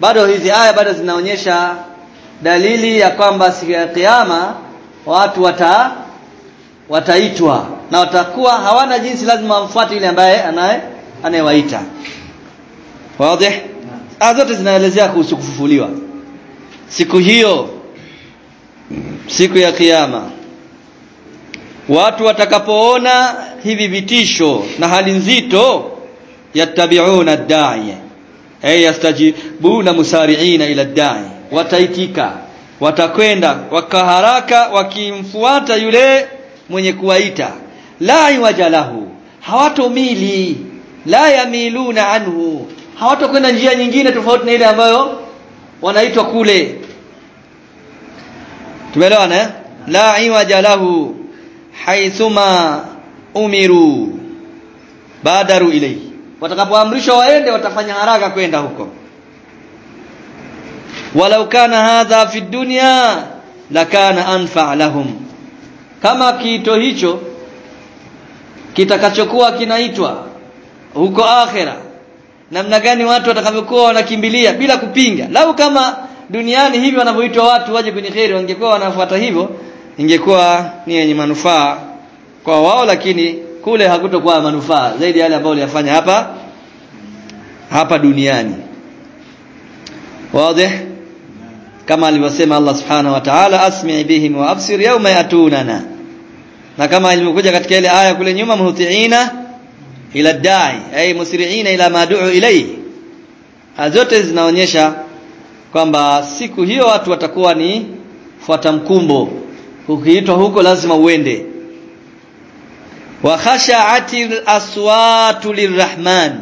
bado hizi aya bado zinaonyesha dalili ya kwamba siku ya kiyama watu wata wataitwa na watakuwa hawana jinsi lazima wamfuate yule ambaye anaye anayewaita wazi aya zote zinaelezea kuhusu kufufuliwa siku hiyo siku ya kiyama. Watu watakapoona hivi vitisho na hali nzito yattabi'una ad-da'i ay yastajibuna musari'ina ila ad-da'i. Wataitika watakwenda wakaharaka wakimfuata yule mwenye kuwaita. La wajalahu hawatomili la yamiluna anhu hawatakwenda njia nyingine tofauti na ile ambayo wanaitwa kule tumeelewana eh? La iwaja lahu haithuma umiru badaru ilayhi watakapoamrishwa waende watafanya haraka kwenda huko. Walau kana hadha fi dunya lakana anfa lahum. Kama kiito hicho kitakachokuwa kinaitwa huko akhera namna gani watu watakavyokuwa wanakimbilia bila kupinga. Lau kama duniani hivi wanavyoitwa watu waje kwenye kheri wangekuwa wanafuata hivyo ingekuwa ni yenye manufaa kwa wao lakini kule hakutokuwa manufaa zaidi yale ambayo waliyafanya hapa hapa duniani. Wazi? Kama alivyosema Allah subhanahu wa ta'ala asmi bihim wa absir yawma yatunana. Na kama ilivyokuja katika ile aya kule nyuma muhtiina ila dai ay musri'ina ila ma du'u ilayhi. Zote zinaonyesha kwamba siku hiyo watu watakuwa ni fuata mkumbo. Ukiitwa huko lazima uende. Wa khasha'atil aswatu lirrahman.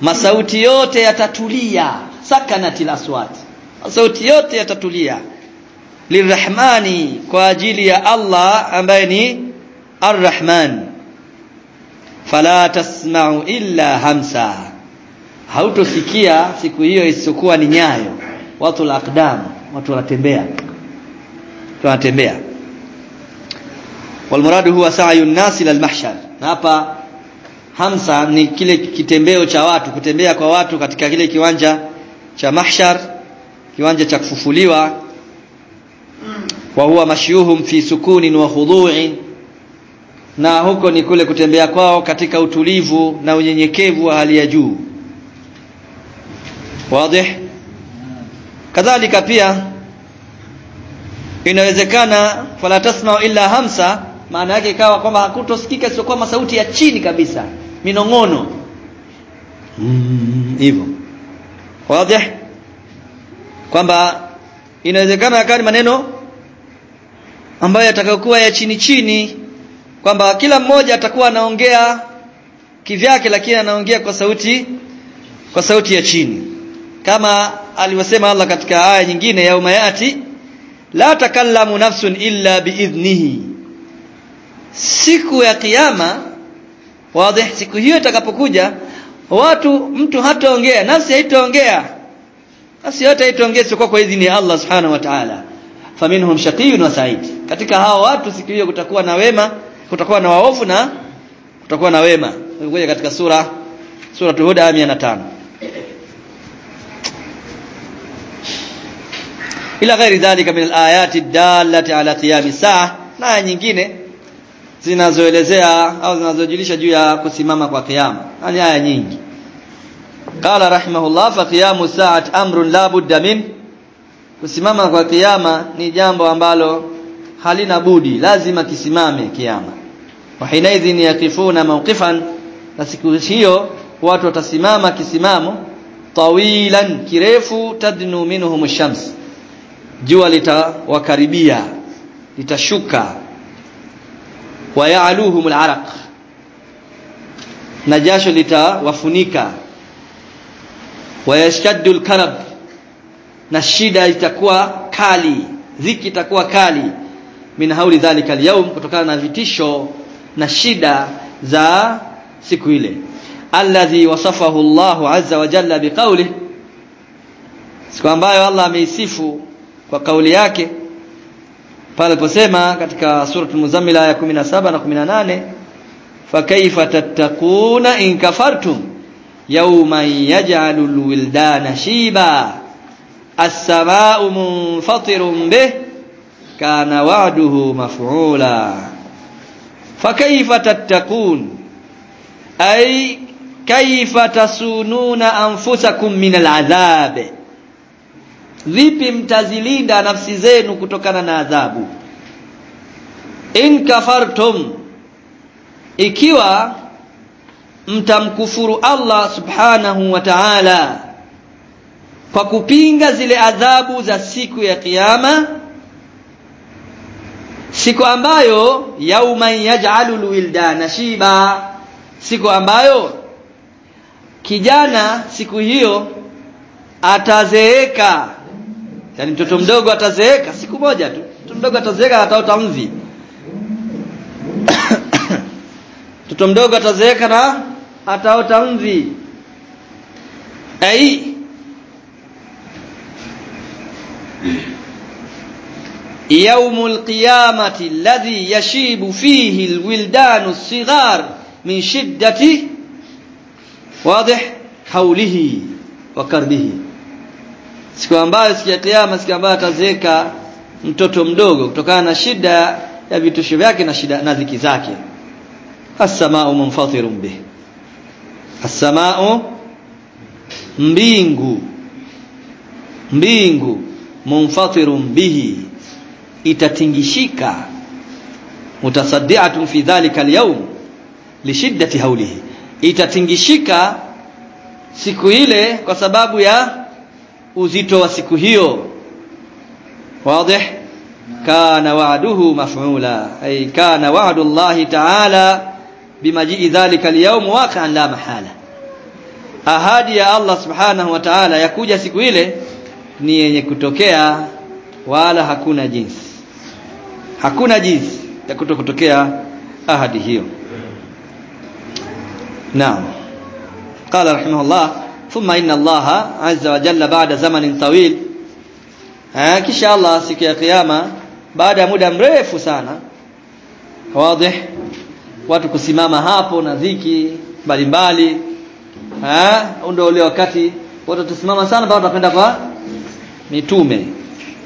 Masauti yote yatatulia. Sakanatil aswat masauti yote yatatulia. Lirrahmani kwa ajili ya Allah ambaye ni arrahman. Fala tasma'u illa hamsa hautosikia siku hiyo isiyokuwa ni nyayo. Watu la aqdam watu wanatembea. Wanatembea. Walmuradu huwa sa'yu an-nas ila al-mahshar hapa hamsa ni kile kitembeo cha watu kutembea kwa watu katika kile kiwanja cha mahshar kiwanja cha kufufuliwa. Wa huwa mashyuhum fi sukunin wa khudu'in. Na huko ni kule kutembea kwao katika utulivu na unyenyekevu wa hali ya juu wazi. Kadhalika pia inawezekana fala tasma illa hamsa maana yake ikawa kwamba hakutosikika isiyokuwa masauti ya chini kabisa minongono. Hivyo. Mm, wazi. Kwamba inawezekana akali maneno ambayo yatakayokuwa ya chini chini kwamba kila mmoja atakuwa anaongea kivyake lakini anaongea kwa sauti kwa sauti ya chini kama alivyosema Allah katika aya nyingine ya umayati la takallamu nafsun illa biidhnihi. Siku ya kiyama wazi siku hiyo itakapokuja watu mtu hataongea nafsi haitaongea. Nafsi yote haitaongea sio kwa idhini ya Allah subhanahu wa ta'ala. Faminhum shaqiyun wa sa'id. Katika hao watu siku hiyo kutakuwa na wema kutakuwa na waovu na kutakuwa na wema. Kuja katika sura sura tuhuda 105 ila ghairi dhalika min alayati ad-dallati ala qiyami saa na nyingine zinazoelezea au zinazojulisha juu ya kusimama kwa kiyama yani aya nyingi. Qala rahimahullah fa qiyamu sa'at amrun la budda min. Kusimama kwa kiyama ni jambo ambalo halina budi lazima kisimame kiyama wa hinaidhin yaqifuna mawqifan na siku hiyo watu watasimama kisimamo tawilan kirefu tadnu minhum shams jua litawakaribia litashuka. Wayaluhum alaraq na jasho litawafunika. Wayashaddu alkarab na shida itakuwa kali dhiki itakuwa kali. Min hauli dhalika alyawm kutokana na vitisho na shida za siku ile. Alladhi wasafahu Allahu azza wa jalla biqawli siku ambayo Allah ameisifu kwa kauli yake pale aliposema katika suratul muzammil aya 17 na 18 fakaifa tattaquna in kafartum yawman yaj'alu alwildana shiba as-samaa'u munfatirun bih kana wa'duhu maf'ula fakaifa tattaqun ay kaifa tasununa anfusakum min al'adhab vipi mtazilinda nafsi zenu kutokana na adhabu? In kafartum ikiwa mtamkufuru Allah subhanahu wa ta'ala kwa kupinga zile adhabu za siku ya kiyama siku ambayo yauman yaj'alu alwildana shiba siku ambayo kijana siku hiyo atazeeka yani mtoto mdogo atazeeka siku moja tu mtoto mdogo atazeeka ataota mvi <coughs> mtoto mdogo atazeeka na ataota mvi ai يوم القيامة الذي يشيب فيه الولدان الصغار من شدة واضح haulihi wa karbihi siku ambayo siku ya kiyama siku ambayo atazeeka mtoto mdogo kutokana na shida ya vitusho vyake na shida na dhiki zake. As-samaa'u munfatirun bih. As-samaa'u mbingu. Mbingu munfatirun bihi. Itatingishika. Mutasaddiatun fi dhalika al-yawm lishiddati haulihi itatingishika siku ile kwa sababu ya uzito wa siku hiyo wazi kana wa'duhu maf'ula ay kana wa'du Allah ta'ala bimaji'i dhalika al-yawm waqi'an la mahala ahadi ya Allah subhanahu wa ta'ala ya kuja siku ile ni yenye kutokea wala hakuna jinsi hakuna jinsi ya kutokutokea ahadi hiyo naam قال رحمه thumma inna Allah azza wa jalla baada zamanin tawil. Kisha Allah siku ya kiyama baada ya muda mrefu sana wazi watu kusimama hapo na dhiki mbalimbali eh ndio ule wakati watu tusimama sana baada kwenda kwa mitume.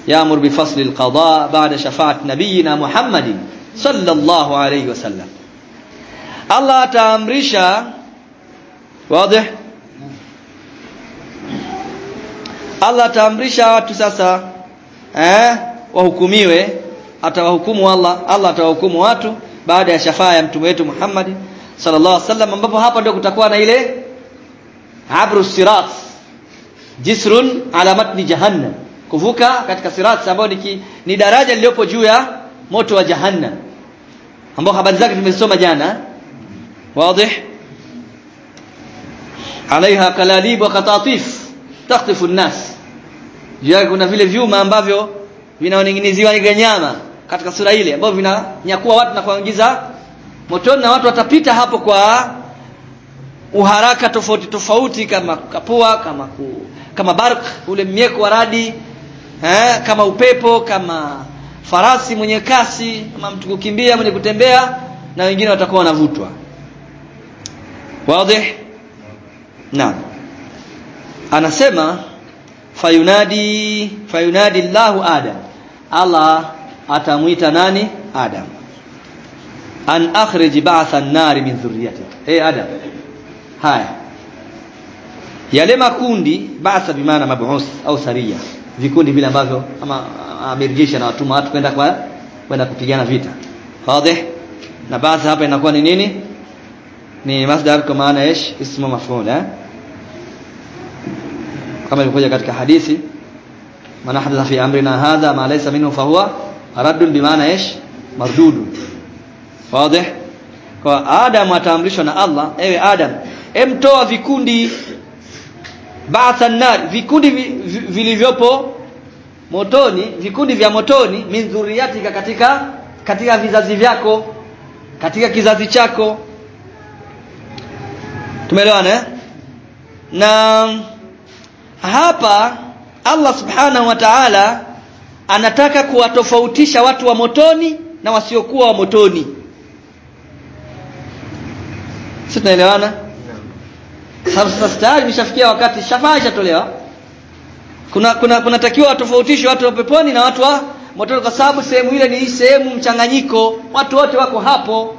Yaamur bi fasli alqada baada shafaat nabiyina Muhammadin sallallahu alayhi wasallam Allah ataamrisha wazi Allah ataamrisha watu sasa eh wahukumiwe. Atawahukumu Allah Allah atawahukumu watu baada ya shafaa ya mtume wetu Muhammad sallallahu alaihi wasallam ambapo hapa ndio kutakuwa na ile abru sirat jisrun ala matni jahannam kuvuka katika sirat ambayo ni, ni daraja lililopo juu ya moto wa jahannam ambao habari zake tumesoma jana. Wazi alaiha kalalib wa katatif takhtifu juu kuna vile vyuma ambavyo vinaoninginiziwa ile nyama katika sura ile ambavyo vinanyakua watu na kuangiza motoni na watu watapita hapo kwa uharaka tofauti tofauti kama kapua kama ku, kama bark ule mieko wa radi eh, kama upepo kama farasi mwenye kasi kama mtu kukimbia mwenye kutembea na wengine watakuwa wanavutwa. Wazi? Naam. Anasema fayunadi fayunadi Allahu Adam. Allah atamuita nani? Adam. An akhrij ba'tha an-nar min dhurriyyatik hey Adam. Haya. Yale makundi ba'tha bimaana mab'us au sariya. Vikundi vile ambavyo ama amirjesha na watuma watu kwenda kwa kwenda kupigana vita. Wazi na ba'tha hapa inakuwa ni nini? Ni masdar kwa maana ish ismu maf'ul eh kama ilivyokuja katika hadithi man hadatha fi amrina hadha ma laysa minhu fahuwa raddun bimaana ish? Mardudu wazi. Kwa Adam ataamrishwa na Allah ewe Adam emtoa vikundi ba'tha nar vikundi vilivyopo motoni vikundi vya motoni min katika katika vizazi vyako katika kizazi chako. Tumeelewana eh? na hapa Allah subhanahu wa ta'ala anataka kuwatofautisha watu wa motoni na wasiokuwa wa motoni. Sisi tunaelewana? Sasa tayari imeshafikia wakati shafaa ishatolewa. Kuna kuna kunatakiwa watofautishe watu wa peponi na watu wa motoni kwa sababu sehemu ile ni sehemu mchanganyiko. Watu wote wako hapo.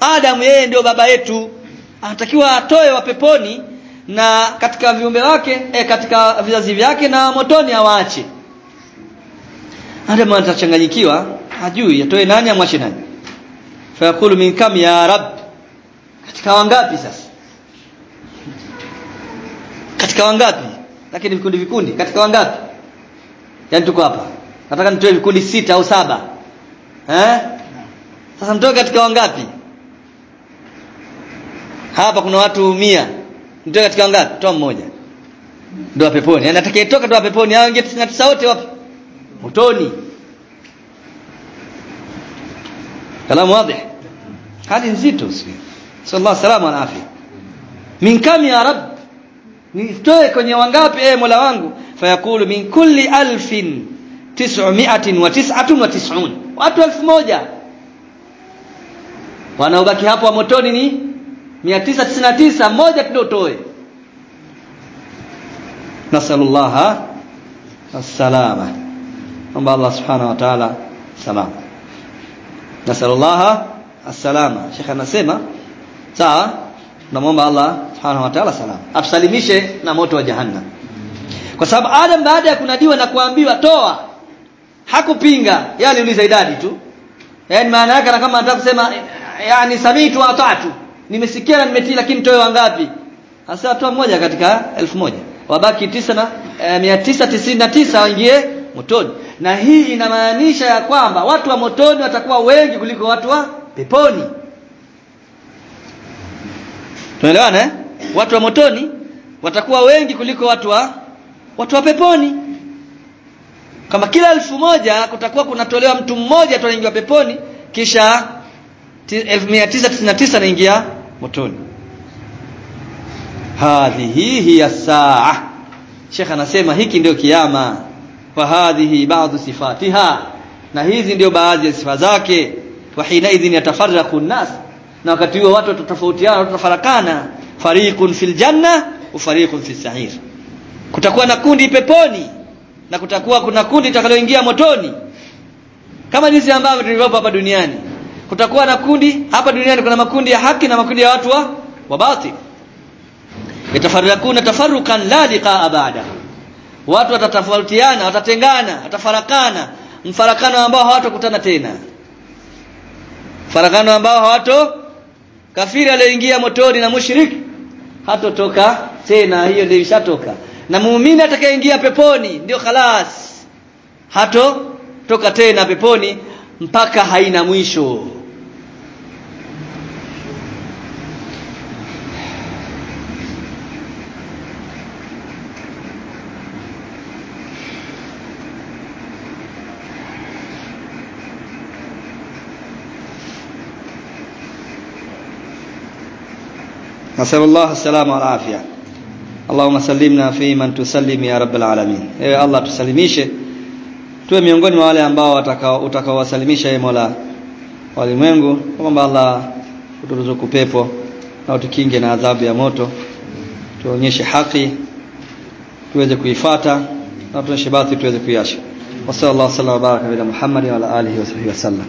Adam yeye ndio baba yetu. Anatakiwa atoe wa peponi na katika viumbe wake eh, katika vizazi vyake na motoni awaache. Adam atachanganyikiwa hajui atoe nani amwache nani. Fayakulu min kam ya rab katika wangapi sasa? Katika wangapi? Lakini vikundi vikundi katika wangapi? Yani tuko hapa. Nataka nitoe vikundi sita au saba. Eh? Sasa mtoe katika wangapi? Hapa kuna watu mia nitoe katika wangapi? Toa mmoja. Ndio peponi. Yani atakayetoka ndio peponi hao wengine 99 wote wapi motoni kalamu wazi hali nzito sio sallallahu salama na afya. Min kam ya rab? Nitoe kwenye wangapi eh mola wangu? Fayakulu min kulli alfin tis'umi'atin wa tis'atun wa tis'un. Watu elfu moja. Wanaobaki hapo wa motoni ni 999 moja tu utoe. Nasallallahu as-salama. Omba Allah subhanahu wa ta'ala salama. Nasallallahu as-salama. Shekha anasema sawa tunamwomba Allah subhanahu wa ta'ala salama. Atusalimishe na moto wa jahannam. Kwa sababu Adam baada ya kunadiwa na kuambiwa toa. Hakupinga. Yeye aliuliza idadi tu. Yani maana yake kama anataka kusema yani samitu wa atatu nimesikia na nimetii lakini toe wangapi? Hasa toa mmoja katika elfu moja. Wabaki tisa na e, mia tisa tisini na tisa waingie motoni. Na hii inamaanisha ya kwamba watu wa motoni watakuwa wengi kuliko watu wa peponi. Tunaelewana eh? watu wa motoni watakuwa wengi kuliko watu wa watu wa peponi. Kama kila elfu moja kutakuwa kunatolewa mtu mmoja tu peponi kisha 1999 anaingia motoni. Hadhihi hiya saa. Shekha anasema hiki ndio kiyama. Wa hadhihi baadhi sifatiha. Na hizi ndio baadhi ya sifa zake. Wa hina idhin yatafarraqu nas na wakati huo watu watatofautiana watatafarakana fariqun fil janna wa fariqun fis sa'ir. Kutakuwa na kundi peponi na kutakuwa kuna kundi litakaloingia motoni. Kama jinsi ambavyo tulivyopo hapa duniani kutakuwa na kundi. Hapa duniani kuna makundi ya haki na makundi ya watu wa, wabati yatafarakuna tafarukan la liqaa ba'da watu watatafautiana watatengana watafarakana. Mfarakano ambao hawatokutana tena. Farakano ambao hawato kafiri aliyoingia motoni na mushriki hatotoka tena. Hiyo ndio ishatoka. Na muumini atakayeingia peponi ndio khalas hato toka tena peponi mpaka haina mwisho نسأل الله السلامة والعافية اللهم سلمنا في من تسلم يا رب العالمين ewe Allah tusalimishe tuwe miongoni mwa wale ambao utakaowasalimisha yeye Mola walimwengu kwamba Allah uturuzuku pepo na utukinge na adhabu ya moto tuonyeshe haki tuweze kuifata na tuonyeshe batili tuweze kuiacha wa sallallahu alaihi wa sallam baraka bila Muhammad wa ala alihi wa sahbihi wasallam